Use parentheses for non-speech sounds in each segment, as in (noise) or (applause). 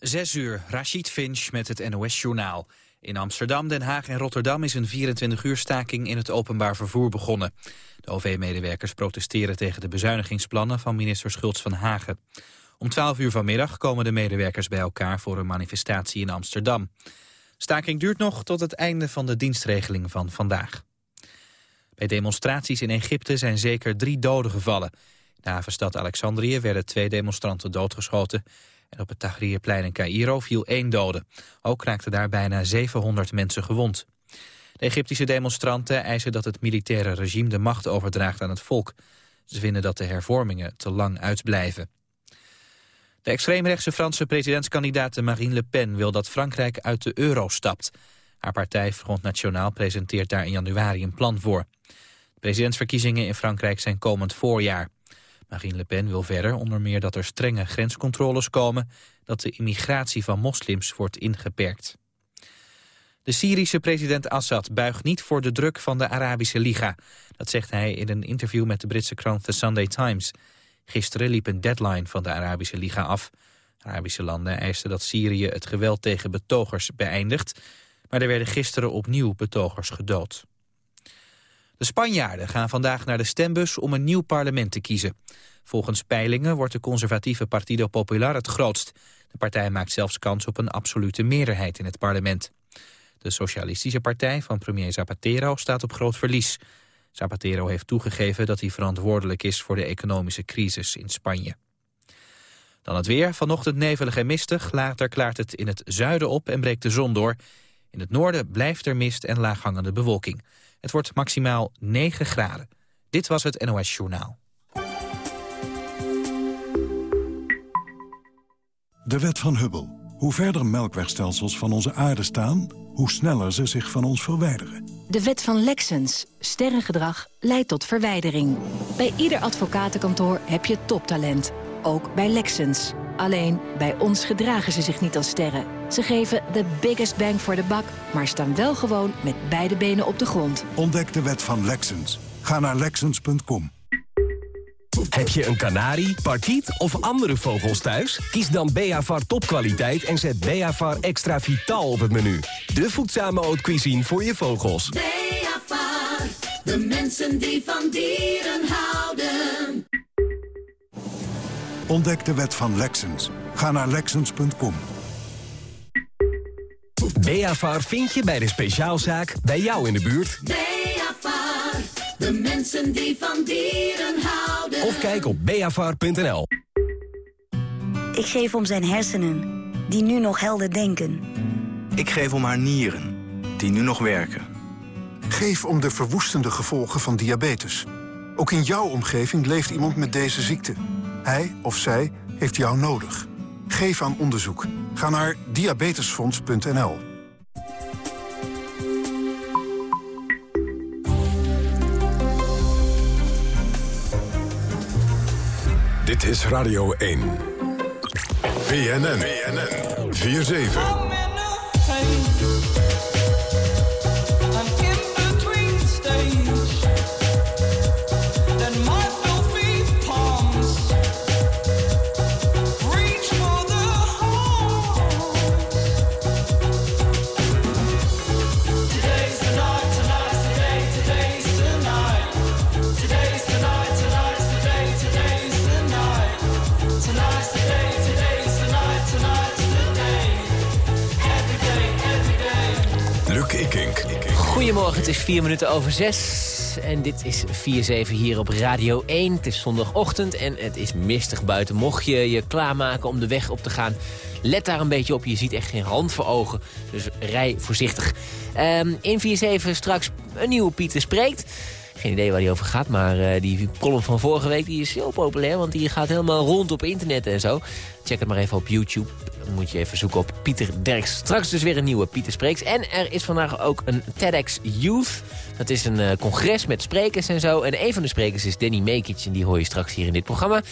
Zes uur, Rashid Finch met het NOS-journaal. In Amsterdam, Den Haag en Rotterdam is een 24-uur staking in het openbaar vervoer begonnen. De OV-medewerkers protesteren tegen de bezuinigingsplannen van minister Schultz van Hagen. Om 12 uur vanmiddag komen de medewerkers bij elkaar voor een manifestatie in Amsterdam. Staking duurt nog tot het einde van de dienstregeling van vandaag. Bij demonstraties in Egypte zijn zeker drie doden gevallen. In de havenstad Alexandrië werden twee demonstranten doodgeschoten... En op het Tahrirplein in Cairo viel één dode. Ook raakten daar bijna 700 mensen gewond. De Egyptische demonstranten eisen dat het militaire regime de macht overdraagt aan het volk. Ze vinden dat de hervormingen te lang uitblijven. De extreemrechtse Franse presidentskandidaat Marine Le Pen wil dat Frankrijk uit de euro stapt. Haar partij Front National presenteert daar in januari een plan voor. De presidentsverkiezingen in Frankrijk zijn komend voorjaar. Marine Le Pen wil verder onder meer dat er strenge grenscontroles komen... dat de immigratie van moslims wordt ingeperkt. De Syrische president Assad buigt niet voor de druk van de Arabische Liga. Dat zegt hij in een interview met de Britse krant The Sunday Times. Gisteren liep een deadline van de Arabische Liga af. Arabische landen eisten dat Syrië het geweld tegen betogers beëindigt... maar er werden gisteren opnieuw betogers gedood. De Spanjaarden gaan vandaag naar de stembus om een nieuw parlement te kiezen. Volgens peilingen wordt de conservatieve Partido Popular het grootst. De partij maakt zelfs kans op een absolute meerderheid in het parlement. De Socialistische Partij van premier Zapatero staat op groot verlies. Zapatero heeft toegegeven dat hij verantwoordelijk is voor de economische crisis in Spanje. Dan het weer. Vanochtend nevelig en mistig. Later klaart het in het zuiden op en breekt de zon door. In het noorden blijft er mist en laaghangende bewolking. Het wordt maximaal 9 graden. Dit was het NOS Journaal. De wet van Hubble. Hoe verder melkwegstelsels van onze aarde staan... hoe sneller ze zich van ons verwijderen. De wet van Lexens. Sterrengedrag leidt tot verwijdering. Bij ieder advocatenkantoor heb je toptalent. Ook bij Lexens. Alleen, bij ons gedragen ze zich niet als sterren. Ze geven de biggest bang voor de bak, maar staan wel gewoon met beide benen op de grond. Ontdek de wet van Lexens. Ga naar Lexens.com. Heb je een kanarie, parkiet of andere vogels thuis? Kies dan Beavar topkwaliteit en zet Beavar extra vitaal op het menu. De voedzame haute cuisine voor je vogels. Beavar, de mensen die van dieren houden. Ontdek de wet van Lexens. Ga naar Lexens.com. Beavar vind je bij de speciaalzaak bij jou in de buurt. Beavar, de mensen die van dieren houden. Of kijk op beavar.nl. Ik geef om zijn hersenen, die nu nog helder denken. Ik geef om haar nieren, die nu nog werken. Geef om de verwoestende gevolgen van diabetes. Ook in jouw omgeving leeft iemand met deze ziekte. Hij of zij heeft jou nodig. Geef aan onderzoek. Ga naar diabetesfonds.nl. Dit is Radio 1. BNN. BNN. 4-7. Vier minuten over zes. En dit is 4-7 hier op Radio 1. Het is zondagochtend en het is mistig buiten. Mocht je je klaarmaken om de weg op te gaan... let daar een beetje op. Je ziet echt geen hand voor ogen. Dus rij voorzichtig. Um, in 4-7 straks een nieuwe Pieter spreekt. Geen idee waar die over gaat, maar uh, die column van vorige week die is heel populair. Want die gaat helemaal rond op internet en zo. Check het maar even op YouTube. Dan moet je even zoeken op Pieter Derks. Straks dus weer een nieuwe Pieter Spreeks. En er is vandaag ook een TEDx Youth. Dat is een uh, congres met sprekers en zo. En een van de sprekers is Danny Mekic. En die hoor je straks hier in dit programma. Uh,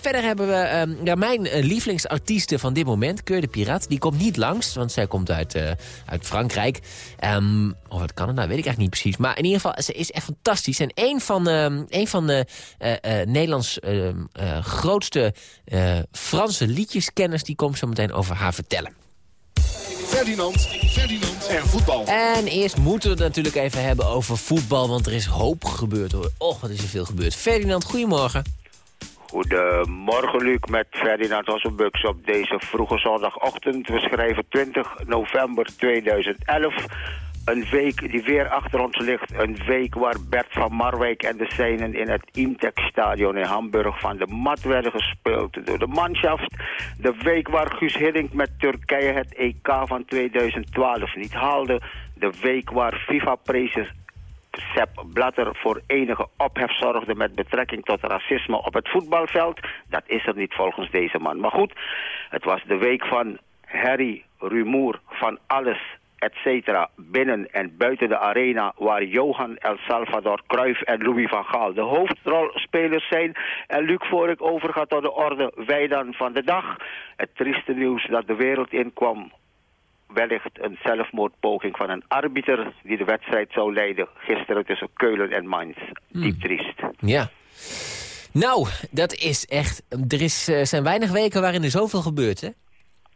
verder hebben we ja, mijn uh, lievelingsartieste van dit moment. Keur de Piraat. Die komt niet langs, want zij komt uit, uit Frankrijk. Um, of uit Canada, weet ik eigenlijk niet precies. Maar in ieder geval, ze is echt fantastisch. En een van, um, een van de Nederlands grootste Franse liedjeskennis. Die komt zo meteen over haar vertellen. Ferdinand, Ferdinand en voetbal. En eerst moeten we het natuurlijk even hebben over voetbal, want er is hoop gebeurd hoor. Och, wat is er veel gebeurd. Ferdinand, goedemorgen. Goedemorgen Luc met Ferdinand Hossenbux op deze vroege zondagochtend. We schrijven 20 november 2011. Een week die weer achter ons ligt. Een week waar Bert van Marwijk en de Seinen in het Imtech-stadion in Hamburg van de mat werden gespeeld door de manschaft. De week waar Guus Hiddink met Turkije het EK van 2012 niet haalde. De week waar FIFA-precies Sepp Blatter voor enige ophef zorgde met betrekking tot racisme op het voetbalveld. Dat is er niet volgens deze man. Maar goed, het was de week van herrie, rumoer, van alles et cetera, binnen en buiten de arena waar Johan El Salvador, Cruyff en Louis van Gaal de hoofdrolspelers zijn. En Luc, voor ik overga tot de orde, wij dan van de dag. Het trieste nieuws dat de wereld inkwam wellicht een zelfmoordpoging van een arbiter die de wedstrijd zou leiden gisteren tussen Keulen en Mainz. Diep triest. Ja. Nou, dat is echt... Er is, uh, zijn weinig weken waarin er zoveel gebeurt, hè?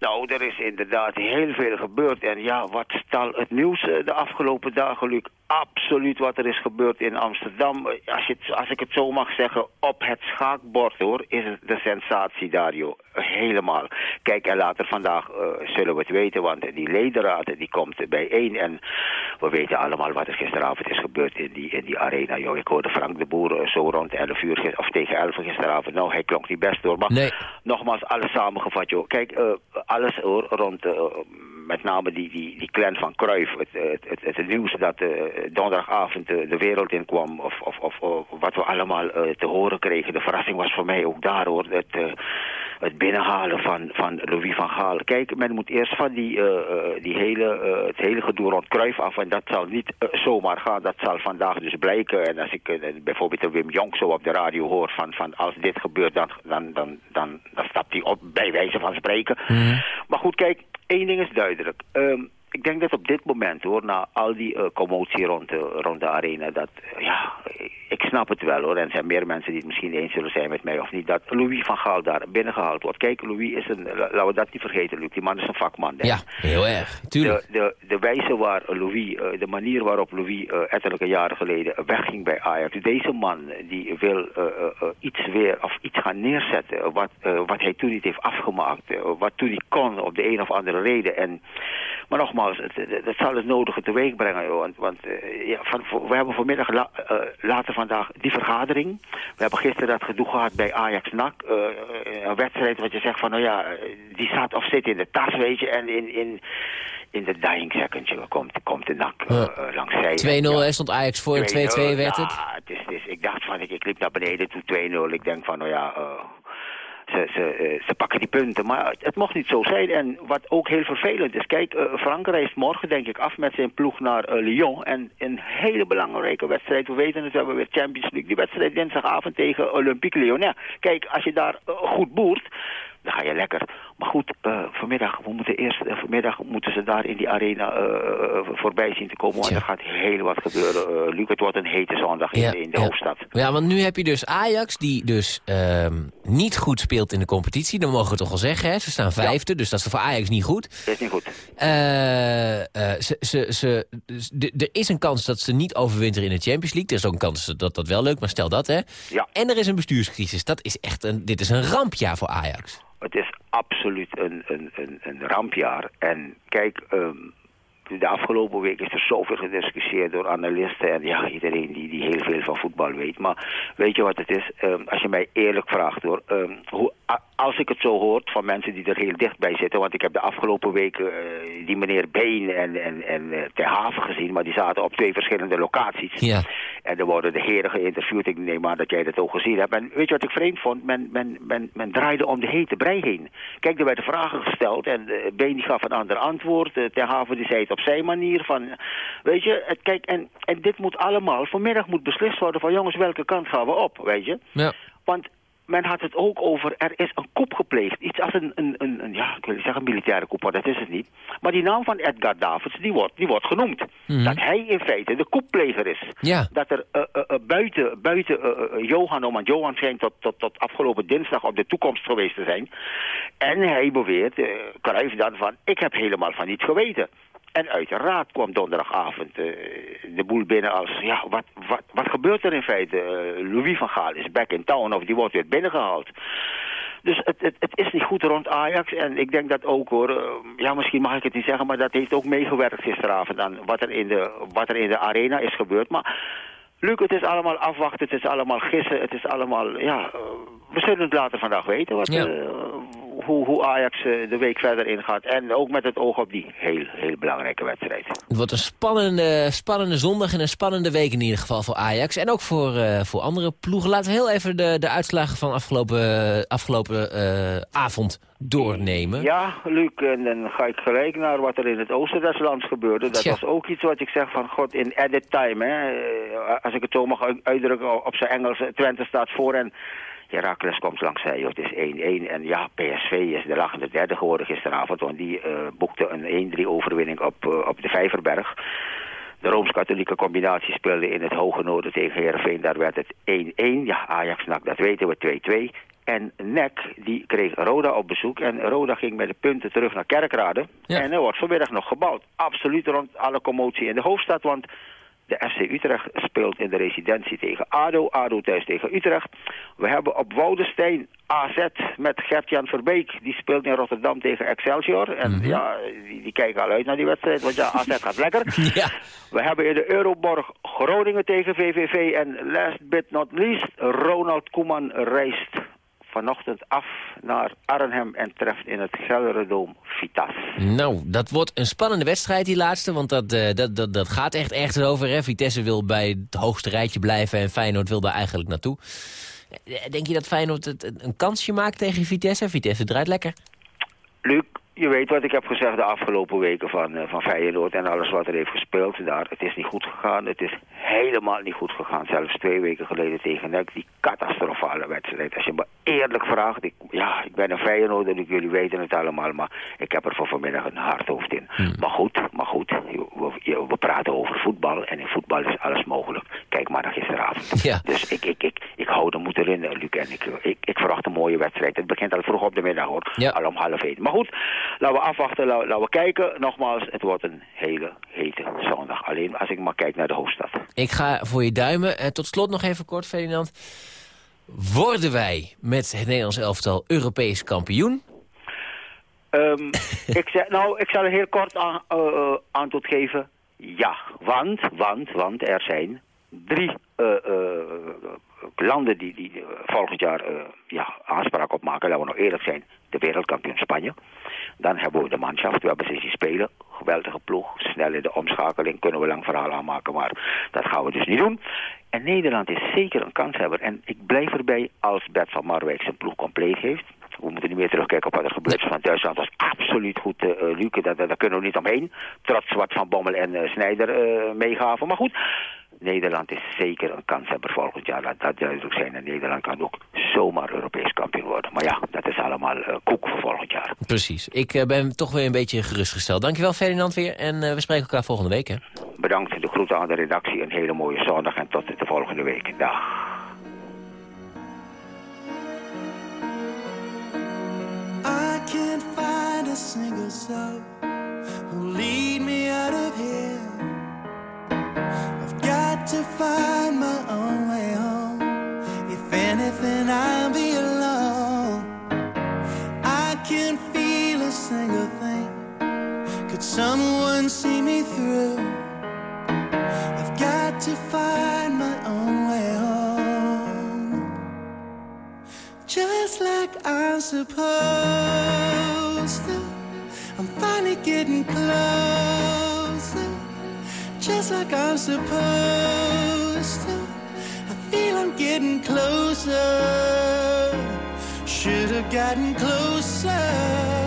Nou, er is inderdaad heel veel gebeurd. En ja, wat stal het nieuws de afgelopen dagen, Luc? Absoluut wat er is gebeurd in Amsterdam. Als, je het, als ik het zo mag zeggen, op het schaakbord hoor, is het de sensatie daar, joh. Helemaal. Kijk, en later vandaag uh, zullen we het weten, want die ledenraad die komt bijeen. En we weten allemaal wat er gisteravond is gebeurd in die, in die arena, joh. Ik hoorde Frank de Boer zo rond 11 uur, of tegen 11 gisteravond. Nou, hij klonk niet best door. Maar nee. nogmaals, alles samengevat, joh. Kijk, uh, alles hoor, rond... Uh, met name die, die, die clan van Cruyff, het, het, het, het nieuws dat uh, donderdagavond uh, de wereld in kwam, of, of, of wat we allemaal te horen kregen. De verrassing was voor mij ook daar hoor, het, het binnenhalen van, van Louis van Gaal. Kijk, men moet eerst van die, die hele, het hele gedoe rond Cruyff af en dat zal niet zomaar gaan, dat zal vandaag dus blijken. En als ik bijvoorbeeld Wim Jonk zo op de radio hoor van, van als dit gebeurt, dan, dan, dan, dan, dan stapt hij op bij wijze van spreken. Mm. Maar goed, kijk, één ding is duidelijk. Um, ik denk dat op dit moment, hoor, na al die uh, commotie rond de, rond de arena, dat, uh, ja, ik snap het wel, hoor. En er zijn meer mensen die het misschien eens zullen zijn met mij of niet, dat Louis van Gaal daar binnengehaald wordt. Kijk, Louis is een, laten we dat niet vergeten, Luc, die man is een vakman. Denk. Ja, heel erg, tuurlijk. De, de, de wijze waar Louis, uh, de manier waarop Louis ettelijke jaren geleden wegging bij Ajax, deze man, die wil iets weer, of iets gaan neerzetten, wat, wat hij toen niet heeft afgemaakt, wat toen niet kon, op de een of andere reden. En, maar nogmaals, het, het, het zal het nodige teweeg brengen. Joh. Want, want uh, ja, van, we hebben vanmiddag la, uh, later vandaag die vergadering. We hebben gisteren dat gedoe gehad bij Ajax-NAC. Uh, een wedstrijd wat je zegt van, nou ja, die staat of zit in de tas, weet je. En in, in, in de dying second komt, komt de NAC ja. langs zij. 2-0 ja. stond Ajax voor, 2-2 werd het. Ja, het is, het is, ik dacht van, ik, ik liep naar beneden toen 2-0. Ik denk van, nou ja ze, ze, ze pakken die punten. Maar het, mocht niet zo zijn. En wat ook heel vervelend is, kijk, uh, Frank reist morgen denk ik af met zijn ploeg naar uh, Lyon. En een hele belangrijke wedstrijd. We weten het, we hebben weer Champions League. Die wedstrijd dinsdagavond tegen Olympique Lyonnais. Kijk, als je daar goed boert, dan ga je lekker. Maar goed, uh, vanmiddag, we moeten eerst, uh, vanmiddag moeten ze daar in die arena uh, voorbij zien te komen. Want ja. er gaat heel wat gebeuren. Luc, het wordt een hete zondag in, ja, in de ja. hoofdstad. Ja, want nu heb je dus Ajax, die dus niet goed speelt in de competitie. Dat mogen we toch wel zeggen, hè? Ze staan vijfde, dus dat is voor Ajax niet goed. Dat is niet goed. ze, ze, ze, er is een kans dat ze niet overwinteren in de Champions League. Er is ook een kans dat dat wel leuk, maar stel dat, hè? Ja. En er is een bestuurscrisis. Dat is echt een, dit is een rampjaar voor Ajax. Het is absoluut een, een, een, een rampjaar. En kijk, um, de afgelopen week is er zoveel gediscussieerd door analisten en ja, iedereen die, die heel veel van voetbal weet. Maar weet je wat het is? Um, als je mij eerlijk vraagt hoor, um, hoe, als ik het zo hoort van mensen die er heel dichtbij zitten, want ik heb de afgelopen weken uh, die meneer Been en, en, en uh, Ter Haven gezien, maar die zaten op twee verschillende locaties. Ja. En er worden de heren geïnterviewd, ik neem aan dat jij dat ook gezien hebt. En weet je wat ik vreemd vond? Men, men, men, men draaide om de hete brei heen. Kijk, er werden vragen gesteld en uh, Been die gaf een ander antwoord. Uh, Ter Haven die zei het op zijn manier van, weet je, het, kijk, en, en dit moet allemaal, vanmiddag moet beslist worden van jongens, welke kant gaan we op, weet je? Ja. Want men had het ook over, er is een coup gepleegd. Iets als een, een, een, een ja, ik wil niet zeggen militaire coup, maar dat is het niet. Maar die naam van Edgar Davids, die wordt, die wordt genoemd. Mhm. Dat hij in feite de couppleger is. Ja. Dat er uh, uh, buiten, buiten uh, Johan, want Johan schijnt tot, tot, tot afgelopen dinsdag op de toekomst geweest te zijn. En hij beweert, uh, Cruijff dan van, ik heb helemaal van niets geweten. En uiteraard kwam donderdagavond uh, de boel binnen als... ja, wat, wat, wat gebeurt er in feite? Uh, Louis van Gaal is back in town of die wordt weer binnengehaald. Dus het, het, het, is niet goed rond Ajax. En ik denk dat ook hoor, uh, ja misschien mag ik het niet zeggen... maar dat heeft ook meegewerkt gisteravond aan wat er in de, wat er in de arena is gebeurd. Maar Luc, het is allemaal afwachten, het is allemaal gissen, het is allemaal... ja, we zullen het later vandaag weten wat... Ja hoe, hoe Ajax uh, de week verder ingaat. En ook met het oog op die heel, heel belangrijke wedstrijd. Het wordt een spannende, spannende zondag en een spannende week in ieder geval voor Ajax. En ook voor, uh, voor andere ploegen. Laten we heel even de, de uitslagen van afgelopen, afgelopen uh, avond doornemen. Ja, Luc, en dan ga ik gelijk naar wat er in het oosten des lands gebeurde. Dat ja. was ook iets wat ik zeg van, god, in added time, hè. Als ik het zo mag uitdrukken op zijn Engels, Twente staat voor en... Herakles komt langs zij, het is 1-1. En ja, PSV is de lachende derde geworden gisteravond, want die uh, boekte een 1-3 overwinning op, uh, op de Vijverberg. De Rooms-Katholieke combinatie speelde in het Hoge Noorden tegen Heerenveen. Daar werd het 1-1. Ja, Ajax nak, dat weten we, 2-2. En NEC, die kreeg Roda op bezoek. En Roda ging met de punten terug naar Kerkrade. Ja. En er wordt vanmiddag nog gebouwd. Absoluut rond alle commotie in de hoofdstad, want... De FC Utrecht speelt in de residentie tegen ADO. ADO thuis tegen Utrecht. We hebben op Woudestein AZ met Gert-Jan Verbeek. Die speelt in Rotterdam tegen Excelsior. En mm -hmm. ja, die, die, kijken al uit naar die wedstrijd. Want ja, (laughs) AZ gaat lekker. Ja. We hebben in de Euroborg Groningen tegen VVV. En last but not least, Ronald Koeman reist vanochtend af naar Arnhem en treft in het Gelderdoom Vitas. Nou, dat wordt een spannende wedstrijd die laatste, want dat, uh, dat, dat, dat gaat echt ergens over. Hè? Vitesse wil bij het hoogste rijtje blijven en Feyenoord wil daar eigenlijk naartoe. Denk je dat Feyenoord het, een kansje maakt tegen Vitesse? Vitesse draait lekker. Luc, je weet wat ik heb gezegd de afgelopen weken van, uh, van Feyenoord en alles wat er heeft gespeeld daar. Het is niet goed gegaan. Het is helemaal niet goed gegaan. Zelfs twee weken geleden tegen NEC. Die catastrofale wedstrijd. Als je me eerlijk vraagt. Ik, ja, ik ben een Feyenoord en jullie weten het allemaal. Maar ik heb er voor vanmiddag een hard hoofd in. Hmm. Maar goed, maar goed. We, we, praten over voetbal. En in voetbal is alles mogelijk. Kijk maar naar gisteravond. Ja. Dus ik, ik, ik, ik hou de moed erin, Luc. En ik, ik, ik verwacht een mooie wedstrijd. Het begint al vroeg op de middag hoor. Ja. Al om half één. Maar goed. Laten we afwachten, laten, we kijken. Nogmaals, het wordt een hele hete zondag. Alleen als ik maar kijk naar de hoofdstad. Ik ga voor je duimen. En tot slot nog even kort, Ferdinand. Worden wij met het Nederlands elftal Europees kampioen? Um, (laughs) ik, zeg, nou, ik zal er heel kort aan, uh, antwoord geven. Ja, want, want, want er zijn drie uh, landen die, die volgend jaar ja, aanspraak op maken. Laten we nog eerlijk zijn. De wereldkampioen Spanje. Dan hebben we de manschaft. We hebben ze zien spelen. Geweldige ploeg. Snel in de omschakeling. Kunnen we lang verhaal aanmaken. Maar dat gaan we dus niet doen. En Nederland is zeker een kanshebber. En ik blijf erbij als Bert van Marwijk zijn ploeg compleet heeft. We moeten niet meer terugkijken op wat er gebeurd is. Want Duitsland was absoluut goed, uh. Daar, daar kunnen we niet omheen. Trots wat Van Bommel en uh, Snijder uh, meegaven. Maar goed, Nederland is zeker een kanshebber volgend jaar. Laat dat duidelijk zijn. En Nederland kan ook zomaar Europees kampioen worden. Maar ja, dat is allemaal uh, koek voor volgend jaar. Precies. Ik uh, ben toch weer een beetje gerustgesteld. Dankjewel Ferdinand weer. En uh, we spreken elkaar volgende week. Hè? Bedankt. De groeten aan de redactie. Een hele mooie zondag. En tot de volgende week. Dag. I can't find a single soul who lead me out of here. I've got to find my own way home. If anything, I'll be alone. I can't feel a single thing. Could someone see me through? I've got to find my own way home. Just like I'm supposed to. I'm finally getting closer just like I'm supposed to. I feel I'm getting closer. Should have gotten closer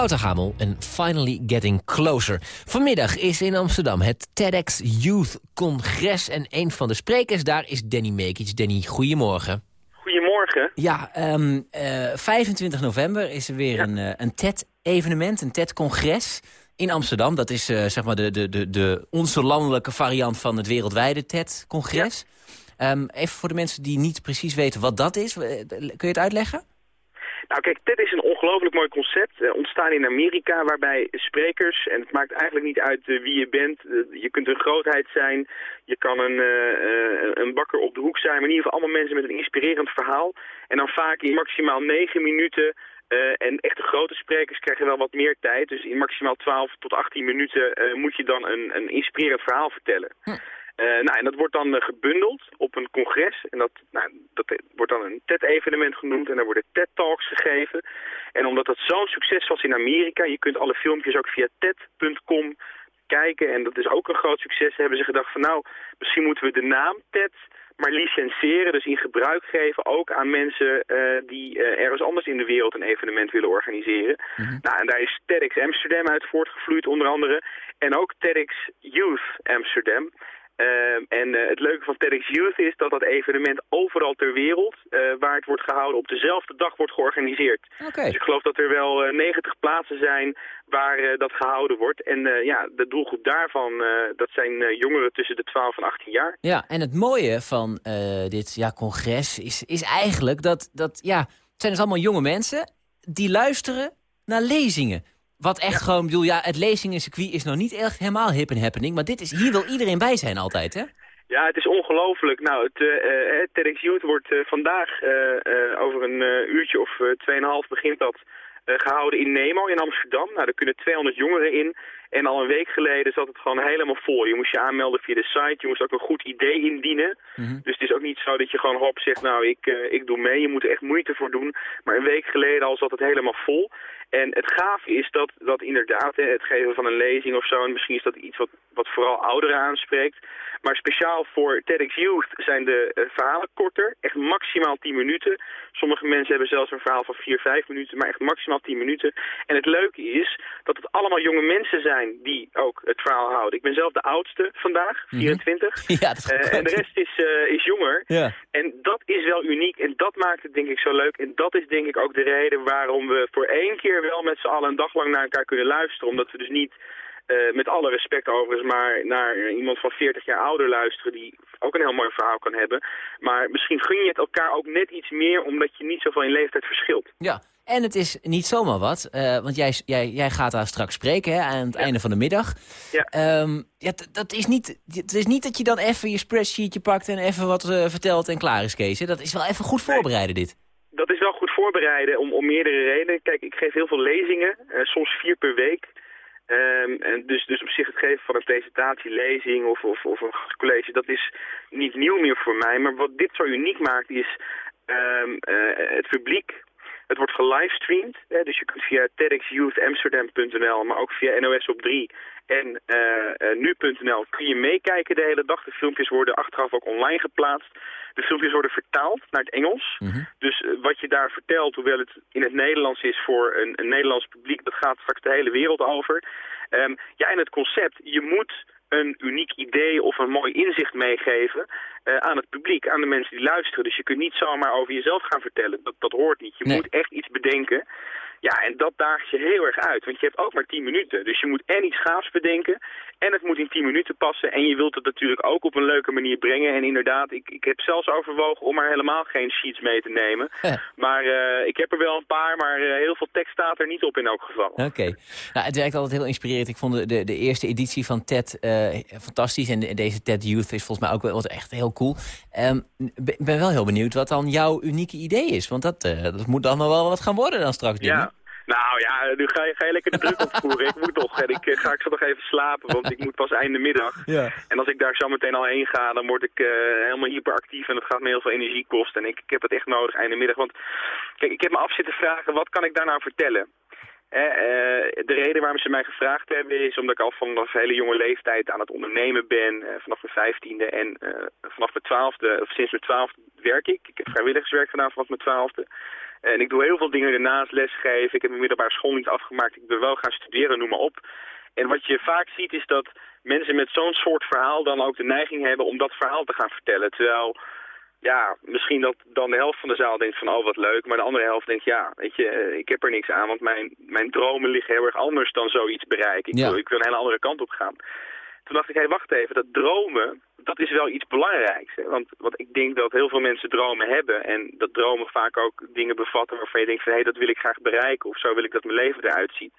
Wouter Hamel en Finally Getting Closer. Vanmiddag is in Amsterdam het TEDx Youth Congres... en een van de sprekers daar is Danny Mekic. Danny, goedemorgen. Goedemorgen. Ja, ehm, eh, 25 november is er weer een, eh, een TED-evenement, een TED-congres in Amsterdam. Dat is eh, zeg maar de, de, de, de, onze landelijke variant van het wereldwijde TED-congres. Ehm, even voor de mensen die niet precies weten wat dat is. Kun je het uitleggen? Nou kijk, TED is een ongelooflijk mooi concept. eh, ontstaan in Amerika waarbij sprekers, en het maakt eigenlijk niet uit eh, wie je bent. eh, je kunt een grootheid zijn, je kan een, een bakker op de hoek zijn. Maar in ieder geval allemaal mensen met een inspirerend verhaal. En dan vaak in maximaal negen minuten. en echte grote sprekers krijgen wel wat meer tijd. Dus in maximaal 12 tot 18 minuten moet je dan een, een inspirerend verhaal vertellen. Eh, nou, en dat wordt dan eh, gebundeld op een congres. En dat, nou, dat wordt dan een TED-evenement genoemd. En daar worden TED-talks gegeven. En omdat dat zo'n succes was in Amerika... je kunt alle filmpjes ook via TED.com kijken. En dat is ook een groot succes. Hebben ze gedacht van nou, misschien moeten we de naam TED maar licenseren, dus in gebruik geven ook aan mensen eh, die eh, ergens anders in de wereld een evenement willen organiseren. Nou, en daar is TEDx Amsterdam uit voortgevloeid onder andere. En ook TEDx Youth Amsterdam. Ehm, en eh, het leuke van TEDx Youth is dat dat evenement overal ter wereld, eh, waar het wordt gehouden, op dezelfde dag wordt georganiseerd. Dus ik geloof dat er wel eh, 90 plaatsen zijn waar dat gehouden wordt. En ja, de doelgroep daarvan, dat zijn jongeren tussen de 12 en 18 jaar. Ja, en het mooie van dit ja, congres is, is eigenlijk dat, dat ja, het zijn dus allemaal jonge mensen die luisteren naar lezingen. Wat echt gewoon, bedoel, ja, het lezingencircuit is nog niet echt helemaal hip en happening, maar dit is, hier wil iedereen bij zijn altijd, hè? Ja, het is ongelooflijk. Nou, het eh, eh, TEDx Youth wordt eh, vandaag eh, eh, over een uurtje of uh, 2,5 begint dat eh, gehouden in Nemo in Amsterdam. Nou, daar kunnen 200 jongeren in. En al een week geleden zat het gewoon helemaal vol. Je moest je aanmelden via de site, je moest ook een goed idee indienen. Dus het is ook niet zo dat je gewoon hop zegt, nou, ik, ik doe mee. Je moet er echt moeite voor doen. Maar een week geleden al zat het helemaal vol. En het gave is dat, dat inderdaad, het geven van een lezing of zo, en misschien is dat iets wat, wat vooral ouderen aanspreekt. Maar speciaal voor TEDx Youth zijn de eh, verhalen korter, echt maximaal 10 minuten. Sommige mensen hebben zelfs een verhaal van 4, 5 minuten, maar echt maximaal 10 minuten. En het leuke is dat het allemaal jonge mensen zijn die ook het verhaal houden. Ik ben zelf de oudste vandaag, 24. (laughs) Ja, dat is Eh, en de rest is, eh, is jonger. Ja. En dat is wel uniek en dat maakt het denk ik zo leuk. En dat is denk ik ook de reden waarom we voor één keer wel met z'n allen een dag lang naar elkaar kunnen luisteren. Omdat we dus niet, eh, met alle respect overigens, maar naar iemand van 40 jaar ouder luisteren die ook een heel mooi verhaal kan hebben. Maar misschien gun je het elkaar ook net iets meer omdat je niet zoveel in leeftijd verschilt. Ja, en het is niet zomaar wat, eh, want jij, jij, jij gaat daar straks spreken hè, aan het einde van de middag. Ja. Ehm, ja, dat is niet, het is niet dat je dan even je spreadsheetje pakt en even wat eh, vertelt en klaar is, Kees. hè? Dat is wel even goed voorbereiden, dit. Dat is wel goed voorbereiden om, om meerdere redenen. Kijk, ik geef heel veel lezingen, soms vier per week. Ehm, en dus, dus op zich het geven van een presentatie, lezing of, of, of een college, dat is niet nieuw meer voor mij. Maar wat dit zo uniek maakt is eh, het publiek. Het wordt gelivestreamd, dus je kunt via TEDxYouthAmsterdam.nl, maar ook via NOS op 3 en eh, eh, nu.nl kun je meekijken de hele dag. De filmpjes worden achteraf ook online geplaatst. De filmpjes worden vertaald naar het Engels. Dus eh, wat je daar vertelt, hoewel het in het Nederlands is voor een, een Nederlands publiek, dat gaat straks de hele wereld over. Ehm, ja, en het concept, je moet een uniek idee of een mooi inzicht meegeven aan het publiek, aan de mensen die luisteren. Dus je kunt niet zomaar over jezelf gaan vertellen. Dat, dat hoort niet. Je Nee. moet echt iets bedenken. Ja, en dat daagt je heel erg uit, want je hebt ook maar 10 minuten. Dus je moet en iets gaafs bedenken en het moet in 10 minuten passen. En je wilt het natuurlijk ook op een leuke manier brengen. En inderdaad, ik, ik heb zelfs overwogen om er helemaal geen sheets mee te nemen. (laughs) Maar uh, ik heb er wel een paar, maar uh, heel veel tekst staat er niet op in elk geval. Oké. Okay. Nou, het werkt altijd heel inspirerend. Ik vond de, de eerste editie van TED uh, fantastisch. En de, deze TED Youth is volgens mij ook wel echt heel cool. Um, ik ben wel heel benieuwd wat dan jouw unieke idee is. Want dat, dat moet dan nog wel wat gaan worden dan straks. Ja. Nou ja, nu ga je, ga je lekker de druk opvoeren. ik moet toch. En ik uh, ga ik zo nog even slapen, want ik moet pas einde middag. (laughs) Ja. En als ik daar zo meteen al heen ga, dan word ik uh, helemaal hyperactief en dat gaat me heel veel energie kosten. En ik, ik heb het echt nodig einde middag. Want kijk, ik heb me af zitten vragen, wat kan ik daar nou vertellen? Eh, de reden waarom ze mij gevraagd hebben is omdat ik al vanaf een hele jonge leeftijd aan het ondernemen ben. vanaf mijn vijftiende en vanaf mijn twaalfde, of sinds mijn twaalfde werk ik. Ik heb vrijwilligerswerk gedaan vanaf mijn twaalfde. En ik doe heel veel dingen ernaast, lesgeven. Ik heb mijn middelbare school niet afgemaakt. Ik ben wel gaan studeren, noem maar op. En wat je vaak ziet is dat mensen met zo'n soort verhaal dan ook de neiging hebben om dat verhaal te gaan vertellen. Terwijl, ja, misschien dat dan de helft van de zaal denkt van, oh wat leuk. Maar de andere helft denkt, ja, weet je, ik heb er niks aan. Want mijn, mijn dromen liggen heel erg anders dan zoiets bereiken. Ik, Ja. wil, ik wil een hele andere kant op gaan. Toen dacht ik, hé, hey, wacht even, dat dromen, dat is wel iets belangrijks. Hè? Want wat ik denk dat heel veel mensen dromen hebben. En dat dromen vaak ook dingen bevatten waarvan je denkt van, hé, hey, dat wil ik graag bereiken. Of zo wil ik dat mijn leven eruit ziet.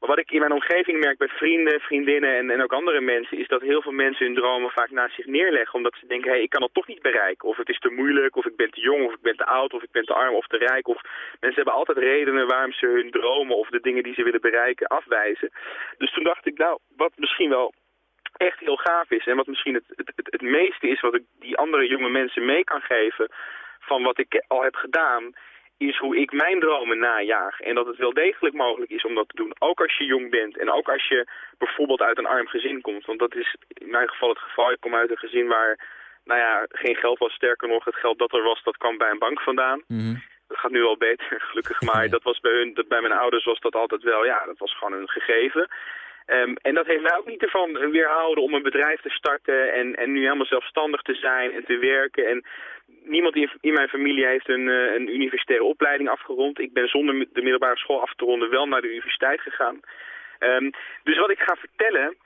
Maar wat ik in mijn omgeving merk bij vrienden, vriendinnen en, en ook andere mensen... is dat heel veel mensen hun dromen vaak naast zich neerleggen. Omdat ze denken, hé, hey, ik kan het toch niet bereiken. Of het is te moeilijk, of ik ben te jong, of ik ben te oud, of ik ben te arm of te rijk. Of mensen hebben altijd redenen waarom ze hun dromen of de dingen die ze willen bereiken afwijzen. Dus toen dacht ik, nou, wat misschien wel echt heel gaaf is... en wat misschien het, het, het, het meeste is wat ik die andere jonge mensen mee kan geven... van wat ik al heb gedaan is hoe ik mijn dromen najaag. En dat het wel degelijk mogelijk is om dat te doen. Ook als je jong bent en ook als je bijvoorbeeld uit een arm gezin komt. Want dat is in mijn geval het geval. Ik kom uit een gezin waar nou ja, geen geld was. Sterker nog, het geld dat er was, dat kwam bij een bank vandaan. Mhm. Dat gaat nu al beter, (laughs) gelukkig. Maar dat was bij hun, dat bij mijn ouders was dat altijd wel, ja, dat was gewoon een gegeven. Um, en dat heeft mij ook niet ervan weerhouden om een bedrijf te starten en, en nu helemaal zelfstandig te zijn en te werken. En niemand in, in mijn familie heeft een, uh, een universitaire opleiding afgerond. Ik ben zonder de middelbare school af te ronden wel naar de universiteit gegaan. Um, dus wat ik ga vertellen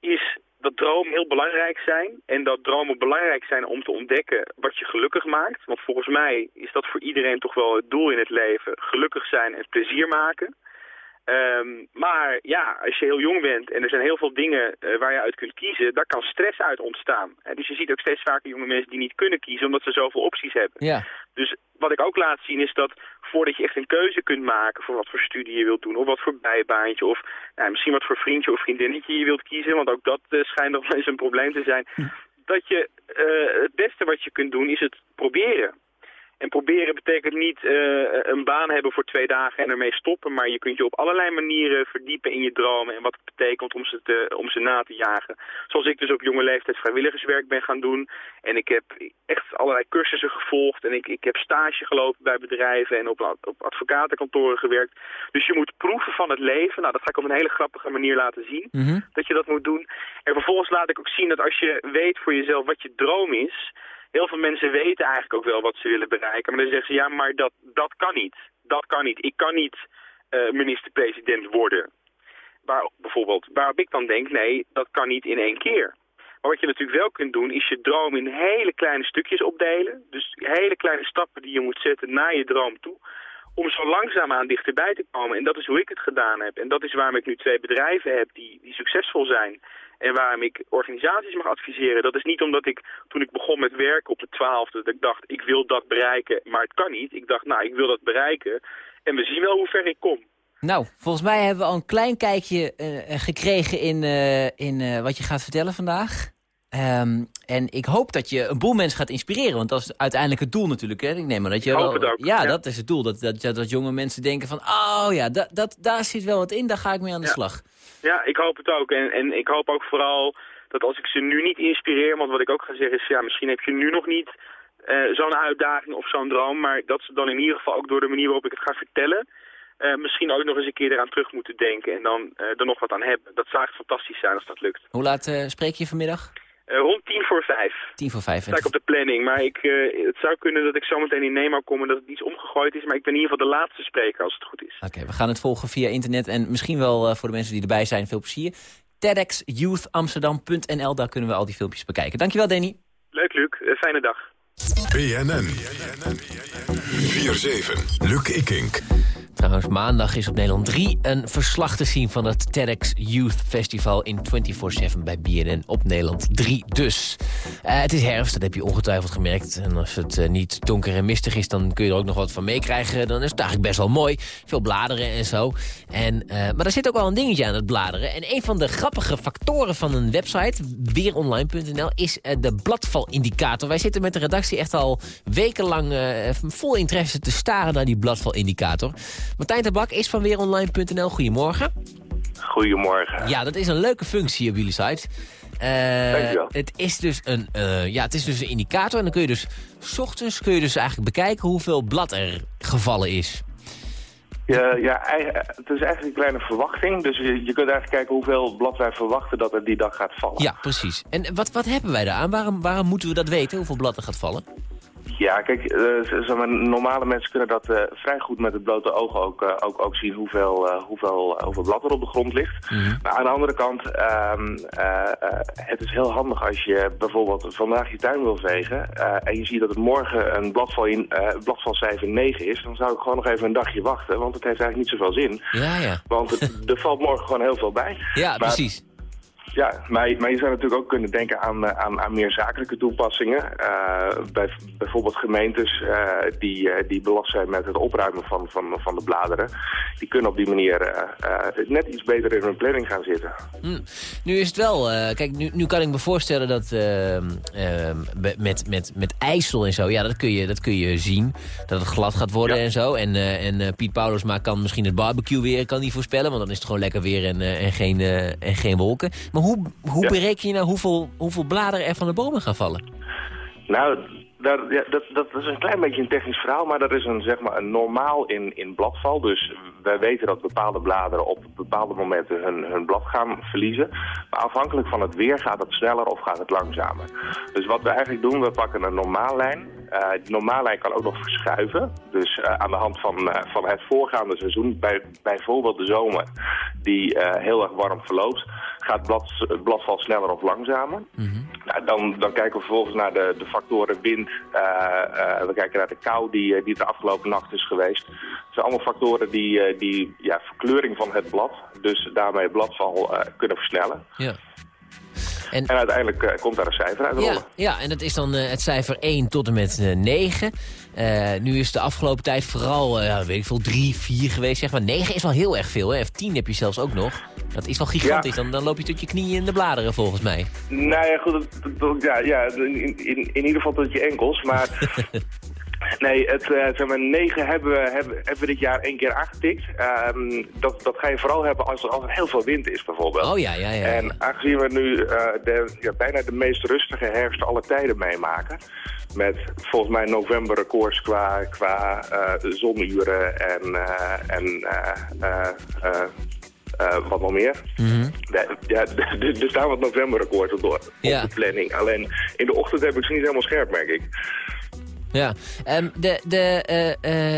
is dat dromen heel belangrijk zijn. En dat dromen belangrijk zijn om te ontdekken wat je gelukkig maakt. Want volgens mij is dat voor iedereen toch wel het doel in het leven. Gelukkig zijn en plezier maken. Um, maar ja, als je heel jong bent en er zijn heel veel dingen uh, waar je uit kunt kiezen, daar kan stress uit ontstaan. Dus je ziet ook steeds vaker jonge mensen die niet kunnen kiezen omdat ze zoveel opties hebben. Ja. Dus wat ik ook laat zien is dat voordat je echt een keuze kunt maken voor wat voor studie je wilt doen of wat voor bijbaantje of nou, misschien wat voor vriendje of vriendinnetje je wilt kiezen, want ook dat uh, schijnt nog wel eens een probleem te zijn, hm. dat je het beste wat je kunt doen is het proberen. En proberen betekent niet uh, een baan hebben voor twee dagen en ermee stoppen. Maar je kunt je op allerlei manieren verdiepen in je dromen. En wat het betekent om ze, te, om ze na te jagen. Zoals ik dus op jonge leeftijd vrijwilligerswerk ben gaan doen. En ik heb echt allerlei cursussen gevolgd. En ik, ik heb stage gelopen bij bedrijven en op, op advocatenkantoren gewerkt. Dus je moet proeven van het leven. Nou, dat ga ik op een hele grappige manier laten zien. Mm -hmm. Dat je dat moet doen. En vervolgens laat ik ook zien dat als je weet voor jezelf wat je droom is heel veel mensen weten eigenlijk ook wel wat ze willen bereiken. Maar dan zeggen ze, ja, maar dat, dat kan niet. Dat kan niet. Ik kan niet uh, minister-president worden. Waar, bijvoorbeeld, waarop ik dan denk, nee, dat kan niet in één keer. Maar wat je natuurlijk wel kunt doen, is je droom in hele kleine stukjes opdelen. Dus hele kleine stappen die je moet zetten naar je droom toe. Om zo langzaamaan dichterbij te komen. En dat is hoe ik het gedaan heb. En dat is waarom ik nu twee bedrijven heb die, die succesvol zijn. En waarom ik organisaties mag adviseren, dat is niet omdat ik toen ik begon met werken op de twaalfde, dat ik dacht ik wil dat bereiken, maar het kan niet. Ik dacht nou ik wil dat bereiken en we zien wel hoe ver ik kom. Nou, volgens mij hebben we al een klein kijkje uh, gekregen in, uh, in uh, wat je gaat vertellen vandaag. Um, en ik hoop dat je een boel mensen gaat inspireren, want dat is uiteindelijk het doel natuurlijk. Hè? Ik neem maar dat je wel, het ook. Ja, ja, dat is het doel. Dat, dat, dat, dat jonge mensen denken van, oh ja, dat, dat, daar zit wel wat in, daar ga ik mee aan de ja. slag. Ja, ik hoop het ook. En, en ik hoop ook vooral dat als ik ze nu niet inspireer, want wat ik ook ga zeggen is, ja, misschien heb je nu nog niet uh, zo'n uitdaging of zo'n droom, maar dat ze dan in ieder geval ook door de manier waarop ik het ga vertellen, uh, misschien ook nog eens een keer eraan terug moeten denken en dan uh, er nog wat aan hebben. Dat zou echt fantastisch zijn als dat lukt. Hoe laat spreek je vanmiddag? Eh, rond tien voor vijf. Tien voor vijf. Sta ik op de planning, maar ik, eh, het zou kunnen dat ik zometeen in Nemo kom en dat het iets omgegooid is. Maar ik ben in ieder geval de laatste spreker als het goed is. Oké, we gaan het volgen via internet en misschien wel eh, voor de mensen die erbij zijn veel plezier. TEDxYouthAmsterdam.nl, daar kunnen we al die filmpjes bekijken. Dankjewel, Danny. Leuk, Luc. Eh, fijne dag. BNN. 4-7. Luc Ikink. Trouwens, maandag is op Nederland 3 een verslag te zien van het TEDx Youth Festival in 24-7 bij BNN op Nederland 3 dus. Eh, het is herfst, dat heb je ongetwijfeld gemerkt. En als het eh, niet donker en mistig is, dan kun je er ook nog wat van meekrijgen. Dan is het eigenlijk best wel mooi. Veel bladeren en zo. En, eh, maar er zit ook wel een dingetje aan het bladeren. En een van de grappige factoren van een website, weeronline.nl, is de bladvalindicator. Wij zitten met de redactie echt al wekenlang vol interesse te staren naar die bladvalindicator. Martijn Tabak is van weeronline.nl. Goedemorgen. Goedemorgen. Ja, dat is een leuke functie op jullie site. Dankjewel. het is dus een, eh, ja, het is dus een indicator. En dan kun je dus, s ochtends kun je dus eigenlijk bekijken hoeveel blad er gevallen is. Ja, ja, het is eigenlijk een kleine verwachting. Dus je, je kunt eigenlijk kijken hoeveel blad wij verwachten dat er die dag gaat vallen. Ja, precies. En wat, wat hebben wij daaraan? Waarom, waarom moeten we dat weten, hoeveel blad er gaat vallen? Ja, kijk, eh, normale mensen kunnen dat eh, vrij goed met het blote oog ook, eh, ook, ook zien hoeveel, hoeveel, hoeveel blad er op de grond ligt. Maar aan de andere kant, ehm, eh, eh, het is heel handig als je bijvoorbeeld vandaag je tuin wil vegen en je ziet dat het morgen een bladval in, bladvalcijfer 9 is, dan zou ik gewoon nog even een dagje wachten, want het heeft eigenlijk niet zoveel zin. Ja, ja. Want het, er valt morgen gewoon heel veel bij. Ja, Maar- precies. Ja, maar, maar je zou natuurlijk ook kunnen denken aan, eh, aan, aan meer zakelijke toepassingen. Eh, bij, bijvoorbeeld gemeentes eh, die, die belast zijn met het opruimen van, van, van de bladeren. Die kunnen op die manier net iets beter in hun planning gaan zitten. Hm. Nu is het wel, kijk, nu, nu kan ik me voorstellen dat met, met, met IJssel en zo, ja, dat kun je, dat kun je zien. Dat het glad gaat worden en zo. En, en Piet Paulusma kan misschien het barbecue weer kan die voorspellen, want dan is het gewoon lekker weer en, en, geen, en geen wolken. Maar hoe, hoe Ja. bereken je nou hoeveel, hoeveel bladeren er van de bomen gaan vallen? Nou, daar, ja, dat, dat is een klein beetje een technisch verhaal, maar dat is een, zeg maar, een normaal in, in bladval. Dus wij weten dat bepaalde bladeren op bepaalde momenten hun, hun blad gaan verliezen. Maar afhankelijk van het weer gaat het sneller of gaat het langzamer. Dus wat we eigenlijk doen, we pakken een normaallijn. Eh die normaallijn kan ook nog verschuiven. Dus eh, aan de hand van, eh, van het voorgaande seizoen, bij, bijvoorbeeld de zomer, die heel erg warm verloopt, gaat blad, het bladval sneller of langzamer. Nou, dan, dan kijken we vervolgens naar de, de factoren wind. Eh, eh, we kijken naar de kou die, eh, die de afgelopen nacht is geweest. Het zijn allemaal factoren die, die ja, verkleuring van het blad, dus daarmee bladval kunnen versnellen. Ja. En, uiteindelijk eh, komt daar een cijfer uit rollen. Ja, ja, en dat is dan eh, het cijfer 1 tot en met eh, 9. Eh, nu is de afgelopen tijd vooral, weet ik veel, 3, 4 geweest. Zeg maar 9 is wel heel erg veel, hè. Of 10 heb je zelfs ook nog. Dat is wel gigantisch. Dan, dan loop je tot je knieën in de bladeren, volgens mij. Nou ja, goed, dat- ja, ja, in, in, in ieder geval tot je enkels, maar... (laughs) Nee, het, eh, zeg maar, 9 hebben we, hebben, hebben we dit jaar één keer aangetikt. Ehm, dat, dat ga je vooral hebben als, er- als er heel veel wind is, bijvoorbeeld. Oh ja, ja, ja. En aangezien we nu eh, de, ja, bijna de meest rustige herfst alle tijden meemaken... met volgens mij novemberrecords qua, qua eh, zonuren en, en wat nog meer... Mhm. Ja, er staan wat novemberrecords op, de- op Ja. de planning. Alleen in de ochtend heb ik ze niet helemaal scherp, merk ik. Ja, ehm, de, de, eh,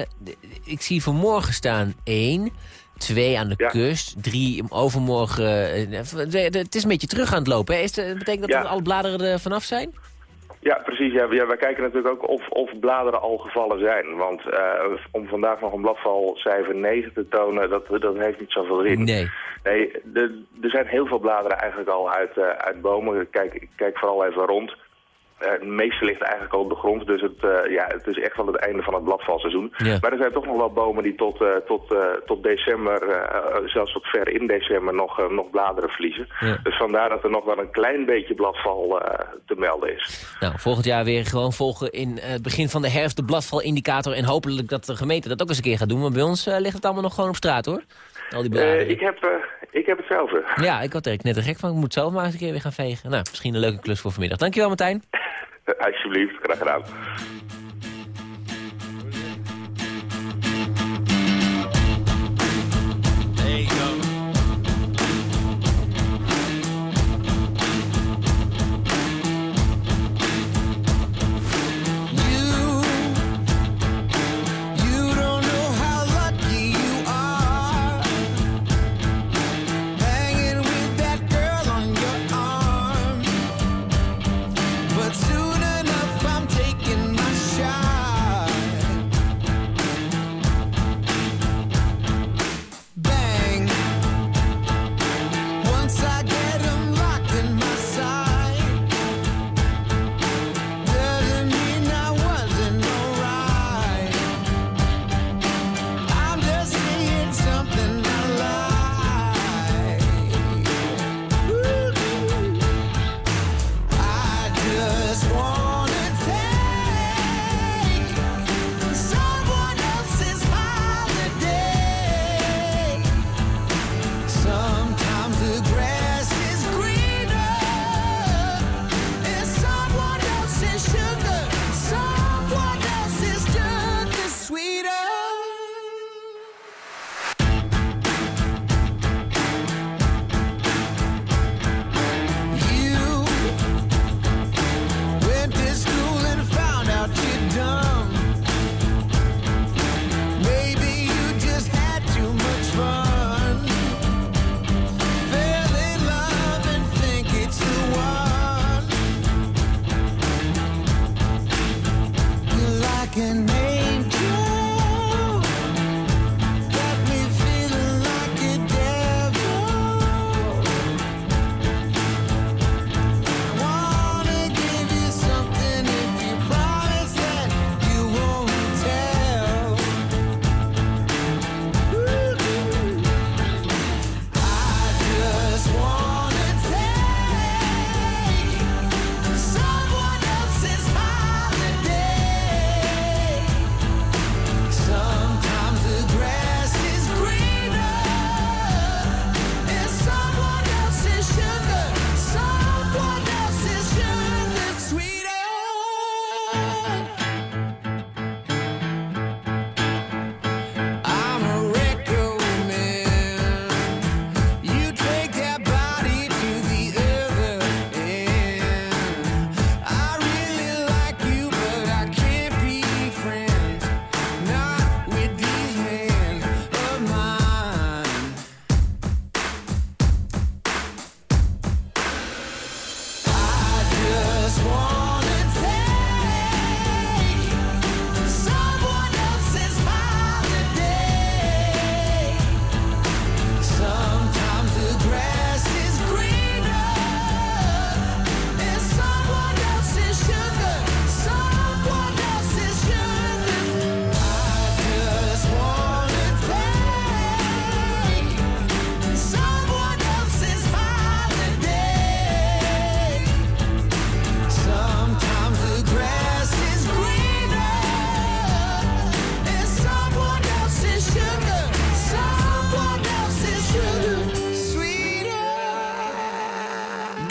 eh, de- ik zie vanmorgen staan 1, 2 aan de kust, 3 overmorgen. eh, de- de- het is een beetje terug aan het lopen. Hè? Is het, betekent dat Ja. alle bladeren er vanaf zijn? Ja, precies. Ja, wij kijken natuurlijk ook of, of bladeren al gevallen zijn. Want om vandaag nog een bladvalcijfer 9 te tonen, dat, dat heeft niet zoveel zin. Nee. Nee, de, er zijn heel veel bladeren eigenlijk al uit, uit bomen. Kijk, ik kijk vooral even rond. Eh, het meeste ligt eigenlijk al op de grond, dus het, eh, ja, het is echt wel het einde van het bladvalseizoen. Ja. Maar er zijn toch nog wel bomen die tot, eh, tot, tot december, zelfs tot ver in december, nog, nog bladeren verliezen. Ja. Dus vandaar dat er nog wel een klein beetje bladval te melden is. Nou, volgend jaar weer gewoon volgen in het begin van de herfst de bladvalindicator. En hopelijk dat de gemeente dat ook eens een keer gaat doen. Maar bij ons ligt het allemaal nog gewoon op straat hoor. Al die bladeren. Ik, heb, ik heb hetzelfde. Ja, ik had er net een gek van. Ik moet zelf maar eens een keer weer gaan vegen. Nou, misschien een leuke klus voor vanmiddag. Dankjewel Martijn. (laughs) Alsjeblieft, graag gedaan.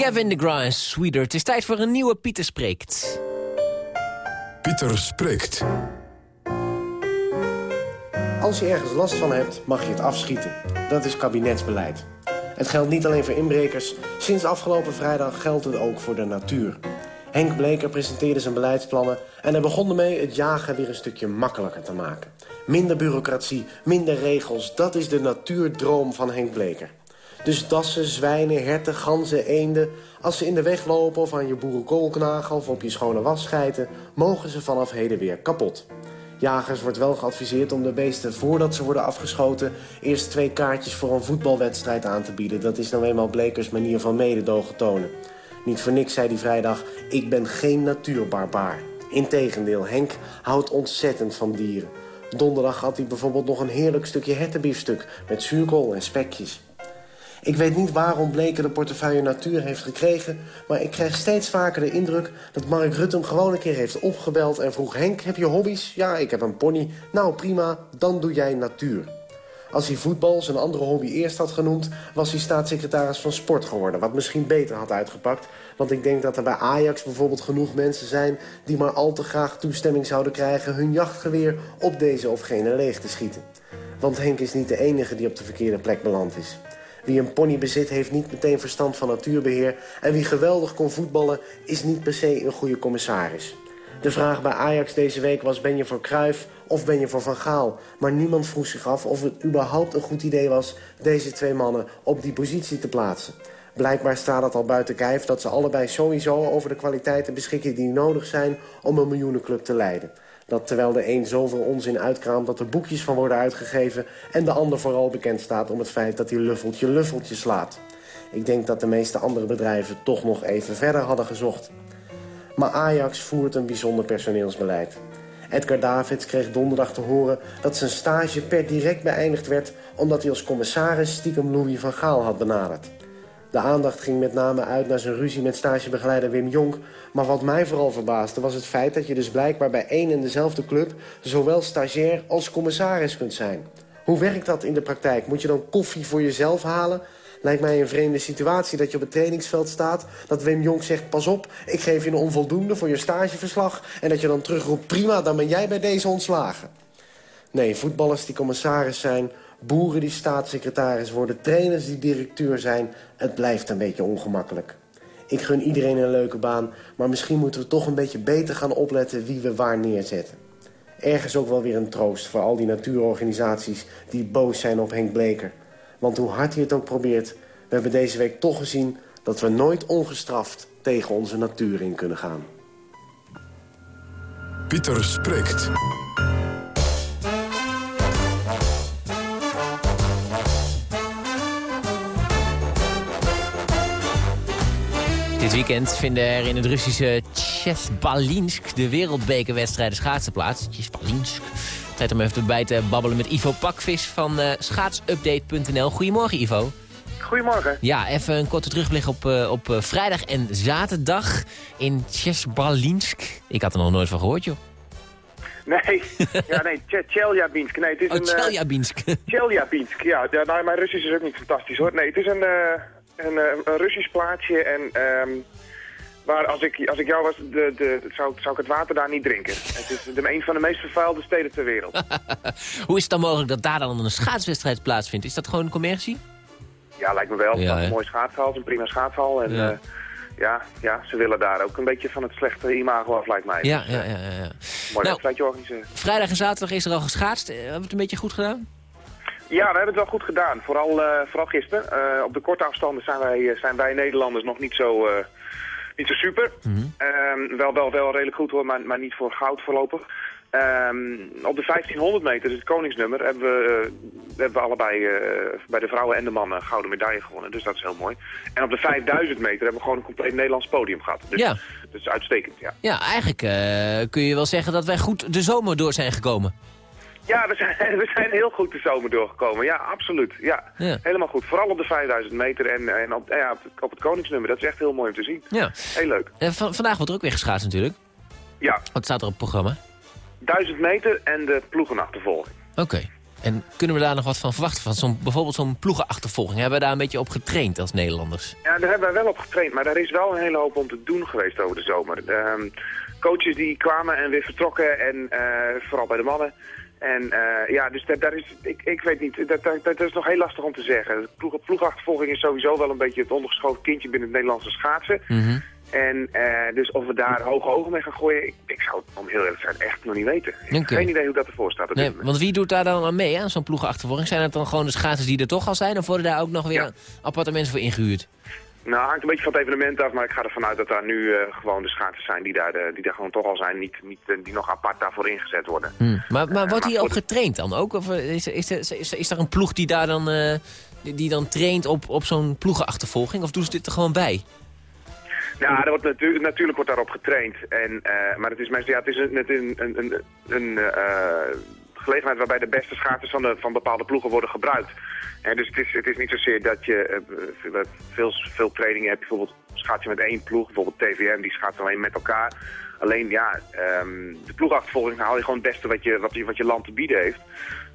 Kevin DeGraw en Sweeter. Het is tijd voor een nieuwe Pieter Spreekt. Pieter Spreekt. Als je ergens last van hebt, mag je het afschieten. Dat is kabinetsbeleid. Het geldt niet alleen voor inbrekers. Sinds afgelopen vrijdag geldt het ook voor de natuur. Henk Bleker presenteerde zijn beleidsplannen... en hij begon ermee het jagen weer een stukje makkelijker te maken. Minder bureaucratie, minder regels, dat is de natuurdroom van Henk Bleker. Dus dassen, zwijnen, herten, ganzen, eenden... als ze in de weg lopen of aan je knagen... of op je schone was schijten... mogen ze vanaf heden weer kapot. Jagers wordt wel geadviseerd om de beesten voordat ze worden afgeschoten... eerst twee kaartjes voor een voetbalwedstrijd aan te bieden. Dat is nou eenmaal Blekers manier van mededogen tonen. Niet voor niks zei hij vrijdag, ik ben geen natuurbarbaar. Integendeel, Henk houdt ontzettend van dieren. Donderdag had hij bijvoorbeeld nog een heerlijk stukje hertenbiefstuk... met zuurkool en spekjes. Ik weet niet waarom Bleker de portefeuille natuur heeft gekregen... maar ik krijg steeds vaker de indruk dat Mark Rutte hem gewoon een keer heeft opgebeld... en vroeg, Henk, heb je hobby's? Ja, ik heb een pony. Nou, prima, dan doe jij natuur. Als hij voetbal, zijn andere hobby, eerst had genoemd... was hij staatssecretaris van sport geworden, wat misschien beter had uitgepakt. Want ik denk dat er bij Ajax bijvoorbeeld genoeg mensen zijn... die maar al te graag toestemming zouden krijgen... hun jachtgeweer op deze of gene leeg te schieten. Want Henk is niet de enige die op de verkeerde plek beland is. Wie een pony bezit heeft niet meteen verstand van natuurbeheer... en wie geweldig kon voetballen is niet per se een goede commissaris. De vraag bij Ajax deze week was ben je voor Cruijff of ben je voor Van Gaal? Maar niemand vroeg zich af of het überhaupt een goed idee was... deze twee mannen op die positie te plaatsen. Blijkbaar staat het al buiten kijf dat ze allebei sowieso over de kwaliteiten beschikken... die nodig zijn om een miljoenenclub te leiden. Dat terwijl de een zoveel onzin uitkraamt dat er boekjes van worden uitgegeven... en de ander vooral bekend staat om het feit dat hij luffeltje luffeltje slaat. Ik denk dat de meeste andere bedrijven toch nog even verder hadden gezocht. Maar Ajax voert een bijzonder personeelsbeleid. Edgar Davids kreeg donderdag te horen dat zijn stage per direct beëindigd werd... omdat hij als commissaris stiekem Louis van Gaal had benaderd. De aandacht ging met name uit naar zijn ruzie met stagebegeleider Wim Jonk... maar wat mij vooral verbaasde was het feit dat je dus blijkbaar bij één en dezelfde club... zowel stagiair als commissaris kunt zijn. Hoe werkt dat in de praktijk? Moet je dan koffie voor jezelf halen? Lijkt mij een vreemde situatie dat je op het trainingsveld staat... dat Wim Jonk zegt, pas op, ik geef je een onvoldoende voor je stageverslag... en dat je dan terugroept, prima, dan ben jij bij deze ontslagen. Nee, voetballers die commissaris zijn, boeren die staatssecretaris worden... trainers die directeur zijn, het blijft een beetje ongemakkelijk. Ik gun iedereen een leuke baan, maar misschien moeten we toch een beetje beter gaan opletten... wie we waar neerzetten. Ergens ook wel weer een troost voor al die natuurorganisaties die boos zijn op Henk Bleker... Want hoe hard hij het ook probeert... we hebben deze week toch gezien dat we nooit ongestraft tegen onze natuur in kunnen gaan. Pieter spreekt. Dit weekend vinden er in het Russische Chesbalinsk de wereldbekerwedstrijden schaatsen plaats. Chesbalinsk. Tijd om even bij te babbelen met Ivo Pakvis van uh, schaatsupdate.nl. Goedemorgen Ivo. Goedemorgen. Ja, even een korte terugblik op, uh, op uh, vrijdag en zaterdag in Chesbalinsk. Ik had er nog nooit van gehoord, joh. Nee, ja, nee, Tjeljabinsk. Nee, het is oh, een... Tjeljabinsk. Tjeljabinsk, ja. ja nou, mijn Russisch is ook niet fantastisch, hoor. Nee, het is een, een, een Russisch plaatsje en... Um, maar als ik, als ik jou was, de, de, zou, zou ik het water daar niet drinken. Het is de, een van de meest vervuilde steden ter wereld. (laughs) Hoe is het dan mogelijk dat daar dan een schaatswedstrijd plaatsvindt? Is dat gewoon een commercie? Ja, lijkt me wel. Ja, een mooi schaatshal, een prima schaatshal. En ja. Uh, ja, ja, ze willen daar ook een beetje van het slechte imago af, lijkt mij. Ja, ja, ja. ja, ja. Mooi nou, organiseren. Vrijdag en zaterdag is er al geschaatst. Hebben we het een beetje goed gedaan? Ja, we hebben het wel goed gedaan. Vooral, uh, vooral gisteren. Uh, op de korte afstanden zijn wij, zijn wij Nederlanders nog niet zo niet zo super. Mm -hmm. um, wel, wel, wel redelijk goed hoor, maar, maar niet voor goud voorlopig. Um, op de 1500 meter, dus het koningsnummer, hebben we, uh, hebben we allebei uh, bij de vrouwen en de mannen gouden medaille gewonnen. Dus dat is heel mooi. En op de 5000 meter hebben we gewoon een compleet Nederlands podium gehad. Dus ja. dat is uitstekend, ja. Ja, eigenlijk uh, kun je wel zeggen dat wij goed de zomer door zijn gekomen. Ja, we zijn, (laughs) we zijn heel goed de zomer doorgekomen. Ja, absoluut. Ja, ja. helemaal goed. Vooral op de 5000 meter en, en op, ja, op, het, koningsnummer. Dat is echt heel mooi om te zien. Ja. Heel leuk. En van, vandaag wordt er ook weer geschaatst natuurlijk. Ja. Wat staat er op het programma? 1000 meter en de ploegenachtervolging. Oké. Okay. En kunnen we daar nog wat van verwachten? Van zo'n bijvoorbeeld zo'n ploegenachtervolging. Hebben we daar een beetje op getraind als Nederlanders? Ja, daar hebben wij wel op getraind, maar daar is wel een hele hoop om te doen geweest over de zomer. Ehm, coaches die kwamen en weer vertrokken, en eh, vooral bij de mannen. En eh, ja, dus daar, daar is, ik, ik weet niet, dat, dat, dat is nog heel lastig om te zeggen. Ploeg, ploegachtervolging is sowieso wel een beetje het ondergeschoven kindje binnen het Nederlandse schaatsen. Mhm. En eh, dus of we daar hoge ogen mee gaan gooien, ik, ik zou het om heel eerlijk zijn echt nog niet weten. Ik heb geen idee hoe dat ervoor staat. Nee, want wie doet daar dan aan mee aan zo'n ploegenachtervolging? Zijn het dan gewoon de schaatsers die er toch al zijn? Of worden daar ook nog weer appartementen voor ingehuurd? Nou, hangt een beetje van het evenement af, maar ik ga ervan uit dat daar nu eh, gewoon de schaatsers zijn die daar, de- die daar gewoon toch al zijn, niet, niet, eh, die nog apart daarvoor ingezet worden. Hm. Maar, maar wordt maar hier ook getraind dan ook? Of eh, is, is, is, is er een ploeg die daar dan, eh, die, die dan traint op, op zo'n ploegenachtervolging? Of doen ze dit er gewoon bij? Ja, er wordt natu natuurlijk wordt daarop getraind. En, eh, maar het is, meestal- ja, het is een, een, een, een, een eh, gelegenheid waarbij de beste schaatsers van, de, van bepaalde ploegen worden gebruikt. En dus het is, het is niet zozeer dat je eh, veel, veel, veel trainingen hebt. Bijvoorbeeld schaats je met één ploeg, bijvoorbeeld TVM, die schaatst alleen met elkaar. Alleen ja, ehm, de ploegachtervolging haal je gewoon het beste wat je, wat je, wat je land te bieden heeft.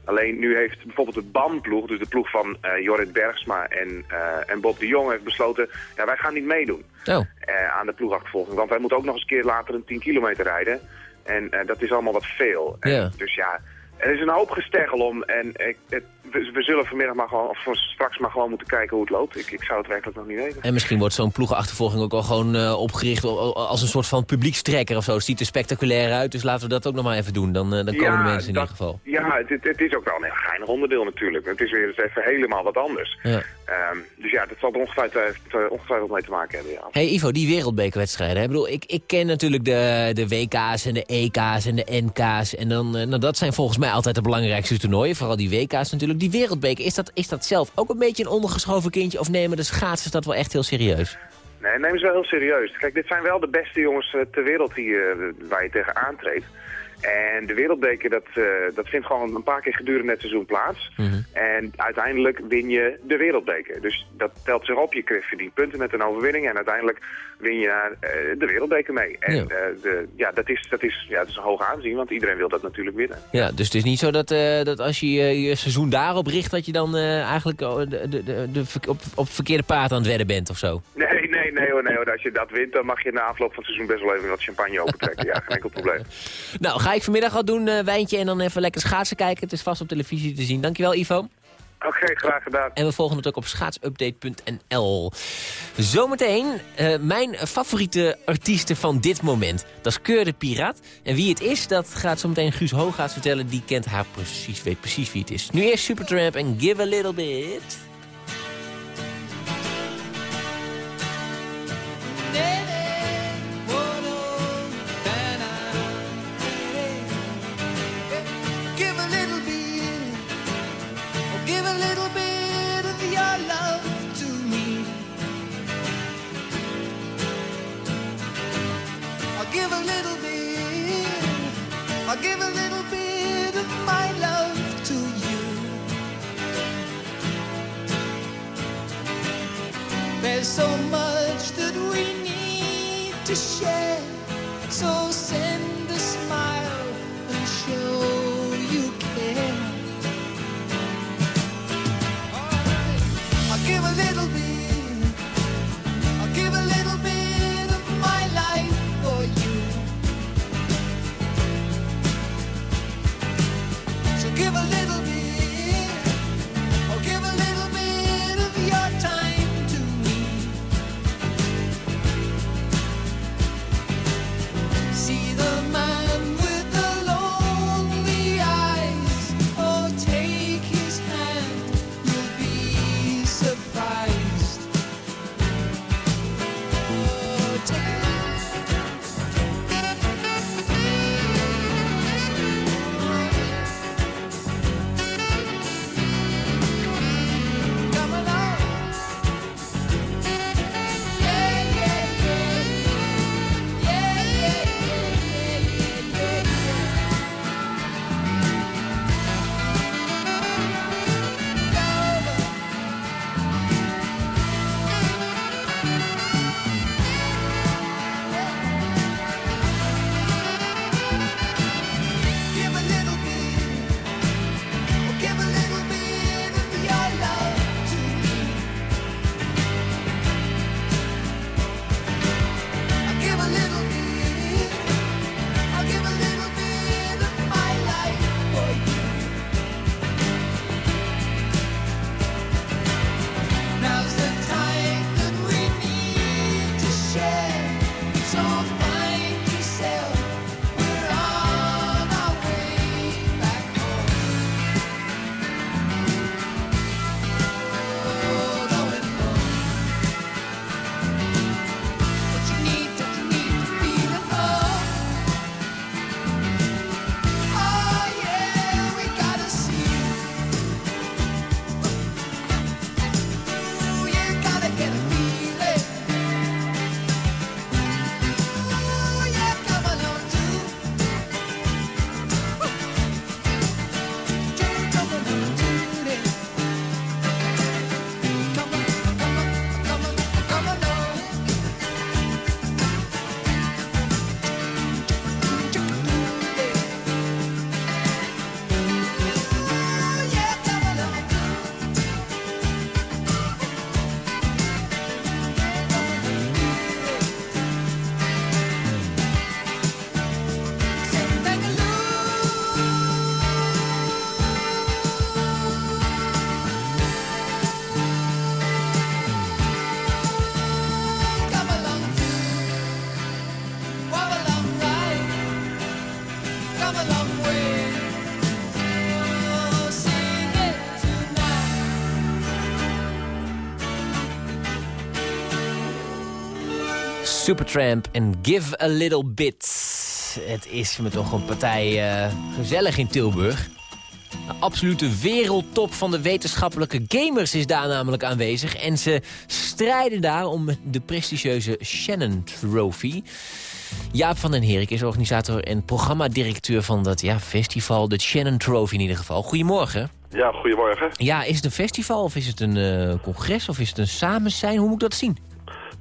Alleen nu heeft bijvoorbeeld de BAM-ploeg, dus de ploeg van eh, Jorrit Bergsma en, eh, en Bob de Jong, heeft besloten, ja, wij gaan niet meedoen Oh. eh, aan de ploegachtervolging. Want wij moeten ook nog eens een keer later een 10 kilometer rijden. En eh, dat is allemaal wat veel. Dus ja, er is een hoop gesteggel om. En ik, het, we, we zullen vanmiddag maar gewoon, of straks maar gewoon moeten kijken hoe het loopt. Ik, ik zou het werkelijk nog niet weten. En misschien wordt zo'n ploegenachtervolging ook al gewoon eh, opgericht als een soort van publiekstrekker of zo. Het ziet er spectaculair uit, dus laten we dat ook nog maar even doen. Dan, eh, dan komen Ja, de mensen in dat- ieder geval. Ja, het, het, het is ook wel een heel geinig onderdeel natuurlijk. Het is weer eens even helemaal wat anders. Ja. Ehm, dus ja, dat zal er ongetwijfeld, eh, ongetwijfeld mee te maken hebben, ja. Hey Ivo, die wereldbekerwedstrijden. hè? Ik bedoel, ik, ik ken natuurlijk de, de WK's en de EK's en de NK's. En dan, eh, nou, dat zijn volgens mij altijd de belangrijkste toernooien. Vooral die WK's natuurlijk. Die wereldbeker, is dat, is dat zelf ook een beetje een ondergeschoven kindje? Of nemen de schaatsers dat wel echt heel serieus? Nee, neem ze wel heel serieus. Kijk, dit zijn wel de beste jongens ter wereld die, waar je tegen aantreedt. En de wereldbeker, dat, eh, dat vindt gewoon een paar keer gedurende het seizoen plaats. En uiteindelijk win je de wereldbeker. Dus dat telt zich op. Je krijgt- verdient punten met een overwinning. En uiteindelijk win je eh, de wereldbeker mee. En Ja. ja, de, ja, dat, is, dat, is, ja, dat is een hoog aanzien, want iedereen wil dat natuurlijk winnen. Ja, dus het is niet zo dat, eh, dat als je je, seizoen daarop richt... dat je dan eh, eigenlijk oh, de, de, de, op, op het verkeerde paard aan het wedden bent of zo. Nee, nee, nee hoor, nee hoor. Als je dat wint, dan mag je na afloop van het seizoen best wel even wat champagne opentrekken. ja, geen enkel probleem. (laughs) Nou, ga ik vanmiddag al doen, eh, wijntje en dan even lekker schaatsen kijken. Het is vast op televisie te zien. Dankjewel Ivo. Oké, graag gedaan. En we volgen het ook op schaatsupdate.nl. Zometeen eh, mijn favoriete artiesten van dit moment. Dat is Keur de Piraat. En wie het is, dat gaat zometeen Guus Hoogaard vertellen. Die kent haar precies, weet precies wie het is. Nu eerst Supertramp en Give a Little Bit. I'll give a little bit of my love to you. There's so much that we need to share, so send a smile and show Supertramp en Give a Little Bit. Het is me toch een partij eh, gezellig in Tilburg. De absolute wereldtop van de wetenschappelijke gamers is daar namelijk aanwezig. En ze strijden daar om de prestigieuze Shannon Trophy. Jaap van den Herik is organisator en programmadirecteur van dat ja, festival. De Shannon Trophy in ieder geval. Goedemorgen. Ja, goedemorgen. Ja, is het een festival of is het een eh, congres of is het een samenzijn? Hoe moet ik dat zien?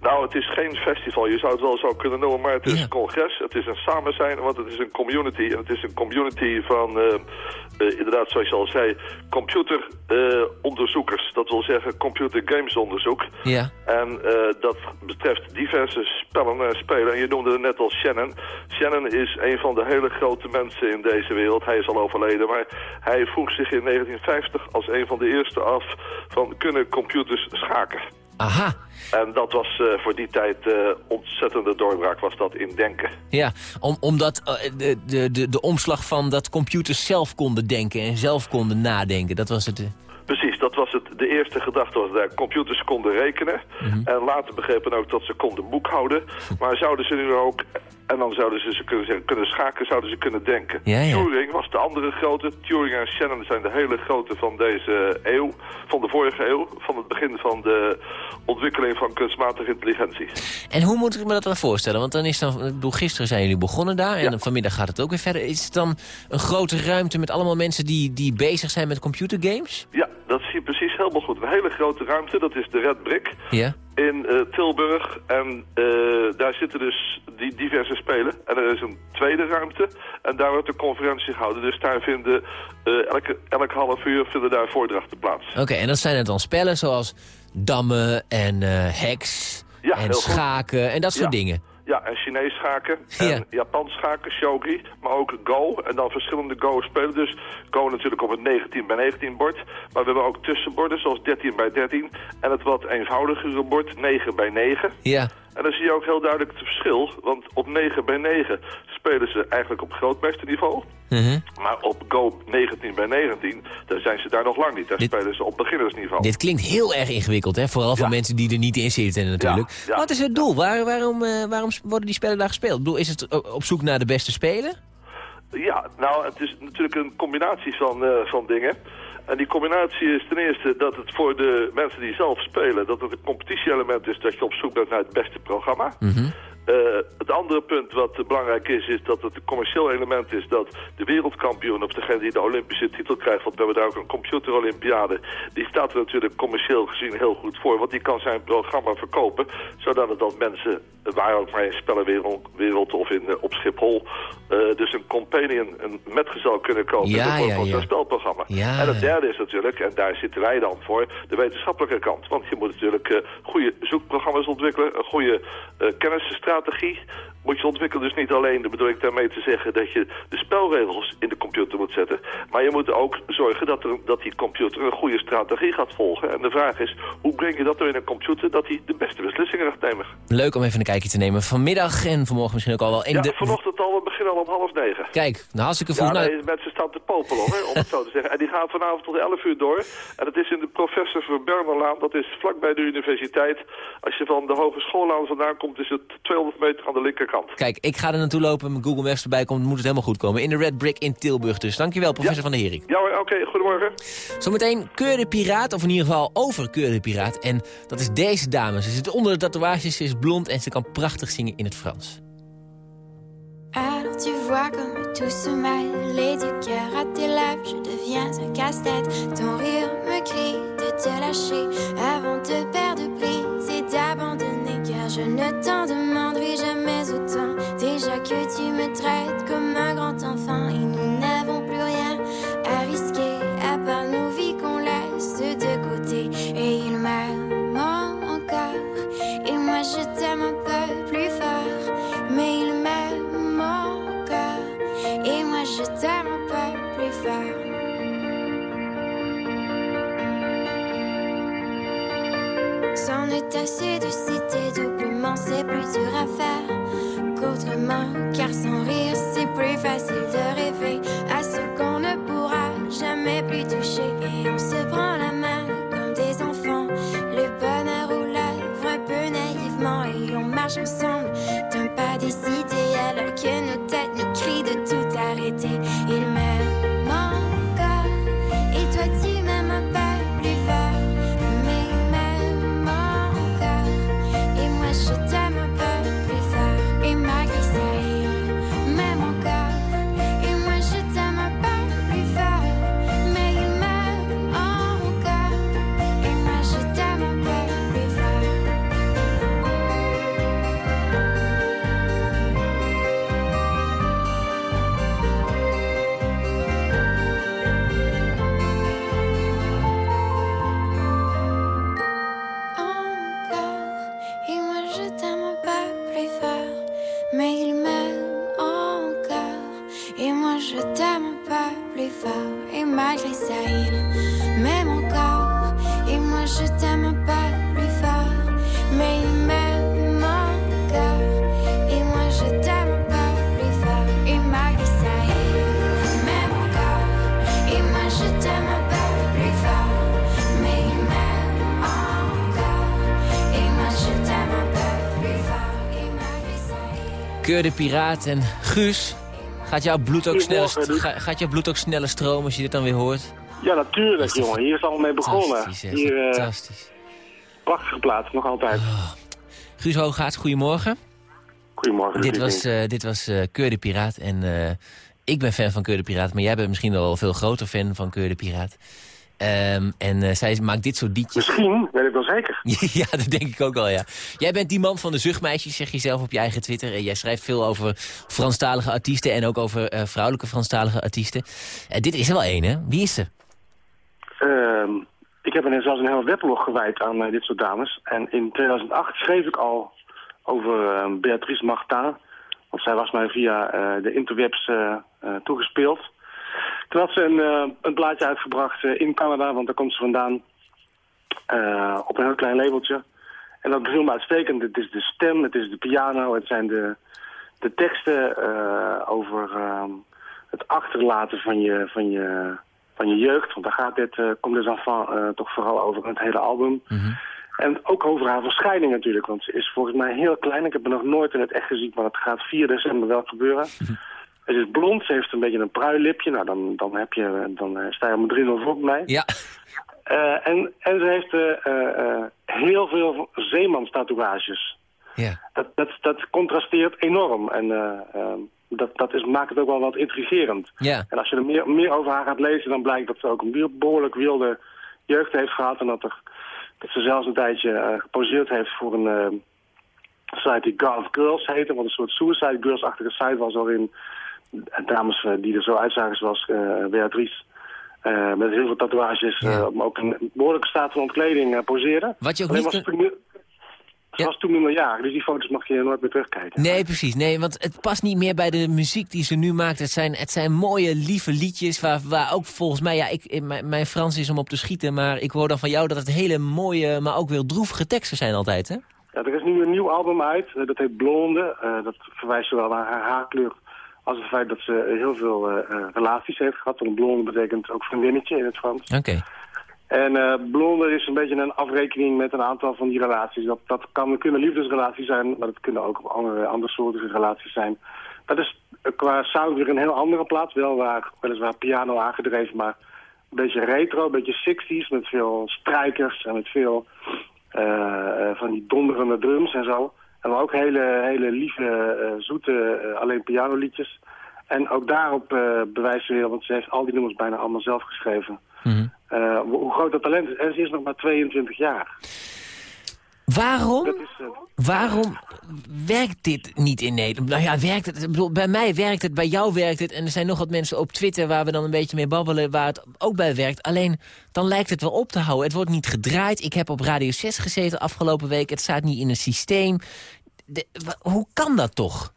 Nou, het is geen festival. Je zou het wel zo kunnen noemen, maar het is een congres. Het is een samenzijn, want het is een community. En het is een community van, eh, eh, inderdaad, zoals je al zei, computeronderzoekers. dat wil zeggen computer games onderzoek. Ja. En dat betreft diverse spellen en spelen. En je noemde het net al Shannon. Shannon is een van de hele grote mensen in deze wereld. Hij is al overleden, maar hij vroeg zich in 1950 als een van de eerste af van kunnen computers schaken. Aha. En dat was uh, voor die tijd uh, ontzettende doorbraak, was dat in denken. Ja, om, omdat uh, de, de, de, de omslag van dat computers zelf konden denken en zelf konden nadenken, dat was het... Precies, dat was het. De eerste gedachte was dat computers konden rekenen. Mm -hmm. En later begrepen ook dat ze konden boekhouden. (laughs) Maar zouden ze nu ook, en dan zouden ze, ze kunnen, zeggen, kunnen schaken, zouden ze kunnen denken. Ja, ja. Turing was de andere grote. Turing en Shannon zijn de hele grote van deze eeuw, van de vorige eeuw. Van het begin van de ontwikkeling van kunstmatige intelligentie. En hoe moet ik me dat dan voorstellen? Want dan is dan, ik bedoel, gisteren zijn jullie begonnen daar en ja. vanmiddag gaat het ook weer verder. Is het dan een grote ruimte met allemaal mensen die, die bezig zijn met computergames? Ja, dat zie je precies helemaal goed. Een hele grote ruimte, dat is de Red Brick. Ja. In uh, Tilburg. En uh, daar zitten dus die diverse spelen. En er is een tweede ruimte. En daar wordt de conferentie gehouden. Dus daar vinden uh, elke, elk half uur vinden daar voordrachten plaats. Oké, okay, en dat zijn het dan spellen zoals dammen en heks ja, en schaken en dat soort ja. dingen. Ja, en Chinees schaken, en Ja. Japans schaken, shogi, maar ook Go. En dan verschillende Go-spelen. Dus Go natuurlijk op het 19 bij 19 bord. Maar we hebben ook tussenborden zoals 13 bij 13. En het wat eenvoudigere bord 9 bij 9. Ja. En dan zie je ook heel duidelijk het verschil. Want op 9 bij 9 spelen ze eigenlijk op grootmeesterniveau. Mhm. Maar op Go 19 bij 19, daar zijn ze daar nog lang niet. Daar spelen ze op beginnersniveau. Dit klinkt heel erg ingewikkeld, hè? vooral voor mensen die er niet in zitten natuurlijk. Ja, ja. Wat is het doel? Waar, waarom, uh, waarom worden die spellen daar gespeeld? Ik bedoel, is het op zoek naar de beste spelen? Ja, nou, het is natuurlijk een combinatie van, uh, van dingen. En die combinatie is ten eerste dat het voor de mensen die zelf spelen... dat het een competitie-element is dat je op zoek bent naar het beste programma. Mm -hmm. Uh, het andere punt wat uh, belangrijk is, is dat het een commercieel element is dat de wereldkampioen, of degene die de Olympische titel krijgt, want we hebben daar ook een computerolympiade, die staat er natuurlijk commercieel gezien heel goed voor, want die kan zijn programma verkopen, zodat het dan mensen, waar ook maar in spellenwereld of in, uh, op Schiphol, dus een companion, een metgezel kunnen kopen ja, in ja, van ja. spelprogramma. Ja. En het derde is natuurlijk, en daar zitten wij dan voor, de wetenschappelijke kant. Want je moet natuurlijk goede zoekprogramma's ontwikkelen, een goede kennisstrategie moet je ontwikkelen. Dus niet alleen, dat bedoel ik daarmee te zeggen, dat je de spelregels in de computer moet zetten. Maar je moet ook zorgen dat, er, dat die computer een goede strategie gaat volgen. En de vraag is, hoe breng je dat nou in een computer dat hij de beste beslissingen gaat nemen? Leuk om even een kijkje te nemen. Vanmiddag en vanmorgen misschien ook al wel. En ja, de... vanochtend al, we beginnen al om half negen. Kijk, nou hartstikke vroeg. Ja, nou... nee, mensen staan te popelen hoor, om het zo te zeggen. En die gaan vanavond tot 11 uur door. En dat is in de professor Verbernerlaan, dat is vlakbij de universiteit. Als je van de hogeschoollaan vandaan komt, is het 200 meter aan de linkerkant. Kijk, ik ga er naartoe lopen, mijn Google Maps erbij komt, moet het helemaal goed komen. In de Red Brick in Tilburg dus. Dankjewel, professor ja. van der Hering. Ja oké, okay, goedemorgen. Zometeen Keur de Piraat, of in ieder geval over Keur de Piraat. En dat is deze dame. Ze zit onder de tatoeages, ze is blond en ze kan prachtig zingen in het Frans. Alors tu vois comme tout se mêle du cœur à tes lèvres, je deviens un casse-tête. Ton rire me crie de te lâcher avant de perdre prise et d'abandonner. Car je ne t'en demanderai jamais traites comme un grand enfant et nous n'avons plus rien à risquer à part nos vies qu'on laisse de côté. Et il m'aime encore et moi je t'aime un s'en est assez de citer doublement, c'est plus dur à faire qu'autrement. Car sans rire, c'est plus facile de rêver à ce qu'on ne pourra jamais plus toucher. Et on se prend la main comme des enfants. Le bonheur ou l'œuvre un peu naïvement. Et on marche ensemble d'un pas décidé alors que nos têtes Keur de Piraat en Guus. Gaat jouw, bloed ook sneller, ga- gaat jouw bloed ook sneller stromen als je dit dan weer hoort? Ja, natuurlijk, jongen. Hier is het al mee begonnen. Fantastisch, hè? Hier, eh, Fantastisch. prachtige plaats, nog altijd. Guus Hoogaerts, goedemorgen. Goedemorgen. Dit was, eh, dit was eh, Keur de Piraat. En ik ben fan van Keur de Piraat, maar jij bent misschien wel een veel groter fan van Keur de Piraat. Ehm, en eh, zij maakt dit soort liedjes. Misschien, weet ik wel zeker. (laughs) ja, dat denk ik ook wel, ja. Jij bent die man van de zuchtmeisjes, zeg je zelf op je eigen Twitter. En jij schrijft veel over Franstalige artiesten en ook over eh, vrouwelijke Franstalige artiesten. Eh, dit is er wel één, hè? Wie is er? Ehm, ik heb er zelfs een hele weblog gewijd aan dit soort dames. En in 2008 schreef ik al over Beatrice Martin. Want zij was mij via de interwebs toegespeeld. Toen had ze een, eh, een plaatje uitgebracht eh, in Canada, want daar komt ze vandaan. eh, op een heel klein labeltje. En dat beviel me uitstekend. Het is de stem, het is de piano, het zijn de, de teksten over ehm, het achterlaten van je, van, je, van je jeugd. Want daar gaat dit, Comme des Enfants, eh, toch vooral over het hele album. En ook over haar verschijning natuurlijk, want ze is volgens mij heel klein. Ik heb haar nog nooit in het echt gezien, maar het gaat 4 december wel gebeuren. Ze is blond, ze heeft een beetje een pruilipje. Nou, dan, dan, heb je, dan eh, sta je om 3-0 voor mij. Ja. Eh, en, en ze heeft eh, heel veel zeemanstatoeages. Ja. Dat, dat, dat contrasteert enorm. En eh, eh, dat, dat is, maakt het ook wel wat intrigerend. Ja. En als je er meer, meer over haar gaat lezen, dan blijkt dat ze ook een be- behoorlijk wilde jeugd heeft gehad. En dat, er, dat ze zelfs een tijdje geposeerd heeft voor een site die God Girls heette. Wat een soort Suicide Girls-achtige site was waarin dames eh, die er zo uitzagen zoals eh, Beatrice... eh, met heel veel tatoeages, eh, maar ook een behoorlijke staat van ontkleding poseren. Wat je ook Alleen niet was ze was toen minderjarig, dus die foto's mag je nooit meer terugkijken. Nee, precies. Nee, want het past niet meer bij de muziek die ze nu maakt. Het zijn, het zijn mooie, lieve liedjes waar, waar ook volgens mij... Ja, ik, mijn, Frans is om op te schieten, maar ik hoor dan van jou dat het hele mooie, maar ook weer droevige teksten zijn altijd, hè? Ja, er is nu een nieuw album uit, dat heet Blonde. Dat verwijst zowel naar haar haarkleur als het feit dat ze heel veel eh, eh, relaties heeft gehad. Want blonde betekent ook vriendinnetje in het Frans. Oké. En eh, blonde is een beetje een afrekening met een aantal van die relaties. Dat, dat kan, kunnen liefdesrelaties zijn, maar dat kunnen ook andere, andere soorten relaties zijn. Dat is qua sound weer een heel andere plaats. Wel waar, weliswaar piano aangedreven, maar een beetje retro, een beetje 60s. Met veel strijkers en met veel van die donderende drums en zo. En maar ook hele, hele lieve, eh, zoete, eh, alleen pianoliedjes. En ook daarop eh, bewijst ze heel, want ze heeft al die nummers bijna allemaal zelf geschreven. Hoe hoe groot dat talent is. En ze is nog maar 22 jaar. Waarom? Is, eh, Waarom werkt dit niet in Nederland? Nou ja, werkt het? Bedoel, bij mij werkt het, bij jou werkt het. En er zijn nog wat mensen op Twitter waar we dan een beetje mee babbelen... waar het ook bij werkt. Alleen, dan lijkt het wel op te houden. Het wordt niet gedraaid. Ik heb op Radio 6 gezeten afgelopen week. Het staat niet in een systeem. De- hoe kan dat toch?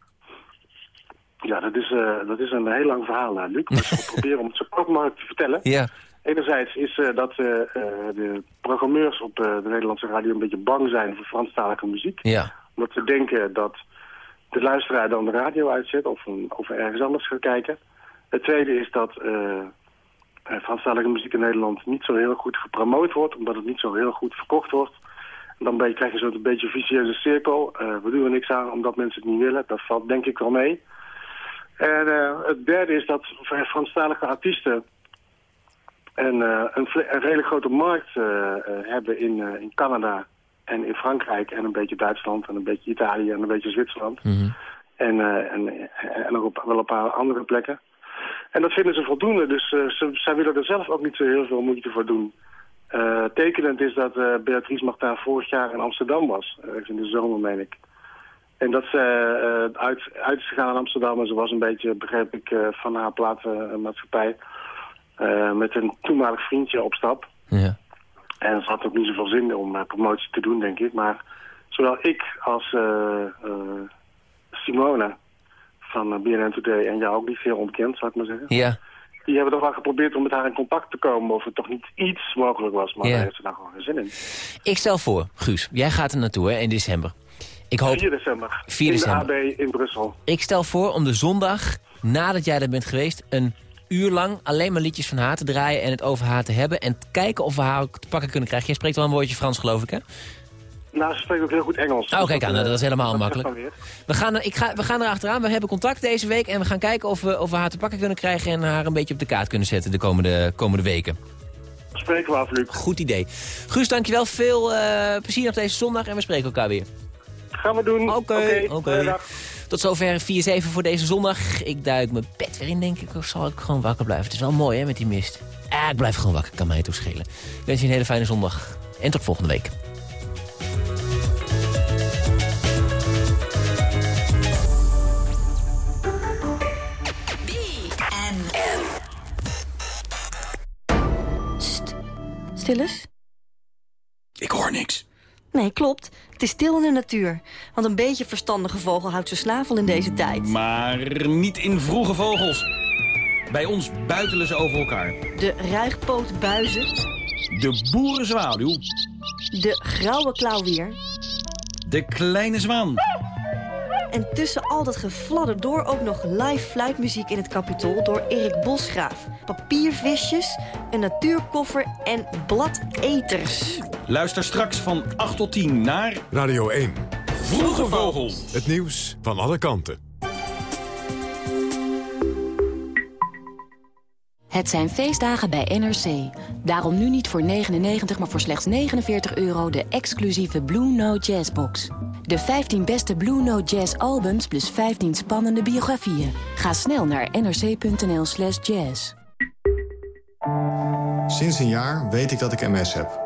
ja, dat is, eh, dat is een heel lang verhaal, Luc. Maar ik zal (laughs) proberen om het zo kort mogelijk te vertellen. Ja. Enerzijds is eh, dat eh, eh, de programmeurs op de Nederlandse radio een beetje bang zijn voor Franstalige muziek. Ja. Omdat ze denken dat de luisteraar dan de radio uitzet of, een, of ergens anders gaat kijken. Het tweede is dat Franstalige muziek in Nederland niet zo heel goed gepromoot wordt, omdat het niet zo heel goed verkocht wordt. En dan ben je, krijg je zo'n beetje een vicieuze cirkel. We doen er niks aan omdat mensen het niet willen. Dat valt denk ik wel mee. En het derde is dat Franstalige artiesten een, eh, een, een redelijk grote markt eh, eh, hebben in, in Canada en in Frankrijk en een beetje Duitsland en een beetje Italië en een beetje Zwitserland. En, eh, en, en nog op, wel een paar andere plekken. En dat vinden ze voldoende, dus ze, zij willen er zelf ook niet zo heel veel moeite voor doen. Eh, tekenend is dat eh, Beatrice Martin vorig jaar in Amsterdam was, in de zomer meen ik. En dat ze uit, uit is gegaan in Amsterdam en ze was een beetje, begreep ik, van haar platenmaatschappij eh, met een toenmalig vriendje op stap. Ja. En ze had ook niet zoveel zin om eh, promotie te doen, denk ik. Maar zowel ik als eh, Simone van BNN Today en jou ook niet veel ontkend, zou ik maar zeggen. Ja. Die hebben toch wel geprobeerd om met haar in contact te komen... of het toch niet iets mogelijk was, maar Ja. daar heeft ze nou gewoon geen zin in. Ik stel voor, Guus, jij gaat er naartoe hè, in december. Ik hoop... 4 december. 4 in december. de AB in Brussel. Ik stel voor om de zondag, nadat jij er bent geweest... een uur lang alleen maar liedjes van haar te draaien en het over haar te hebben... en te kijken of we haar ook te pakken kunnen krijgen. Jij spreekt wel een woordje Frans, geloof ik, hè? Nou, ze spreekt ook heel goed Engels. Oh, kijk aan, Dus dat is helemaal dat makkelijk. We gaan, ik ga, we gaan er achteraan, we hebben contact deze week... en we gaan kijken of we, of we haar te pakken kunnen krijgen... en haar een beetje op de kaart kunnen zetten de komende, komende weken. Spreken we af, Luc. Goed idee. Guus, dankjewel. Veel eh, plezier nog deze zondag en we spreken elkaar weer. Gaan we doen. Oké, oké. Tot zover 4-7 voor deze zondag. Ik duik mijn bed weer in, denk ik. Of zal ik gewoon wakker blijven? Het is wel mooi, hè, met die mist. Ah, ik blijf gewoon wakker. Kan mij toeschelen. Ik wens je een hele fijne zondag. En tot volgende week. Stil eens? Ik hoor niks. Nee, klopt. Het is stil in de natuur. Want een beetje verstandige vogel houdt zijn snavel in deze tijd. Maar niet in vroege vogels. Bij ons buitelen ze over elkaar. De ruigpootbuizen, De boerenzwaluw, de grauwe klauwier... de kleine zwaan. en tussen al dat gefladder door ook nog live fluitmuziek in het kapitool... door Erik Bosgraaf. Papiervisjes, een natuurkoffer en bladeters. Luister straks van 8 tot 10 naar... Radio 1. Vroege Vogels. Het nieuws van alle kanten. Het zijn feestdagen bij NRC. Daarom nu niet voor 99, maar voor slechts 49 euro de exclusieve Blue Note Jazz box. De 15 beste Blue Note Jazz albums plus 15 spannende biografieën. Ga snel naar nrc.nl slash jazz. Sinds een jaar weet ik dat ik MS heb.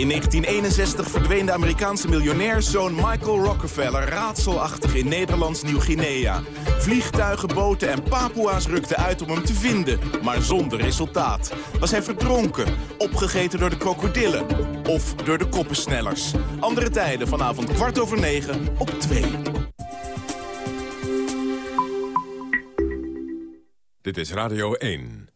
In 1961 verdween de Amerikaanse miljonairszoon Michael Rockefeller raadselachtig in Nederlands Nieuw-Guinea. Vliegtuigen, boten en Papua's rukten uit om hem te vinden, maar zonder resultaat. Was hij verdronken, opgegeten door de krokodillen of door de koppensnellers? Andere tijden vanavond kwart over negen op twee. Dit is Radio 1.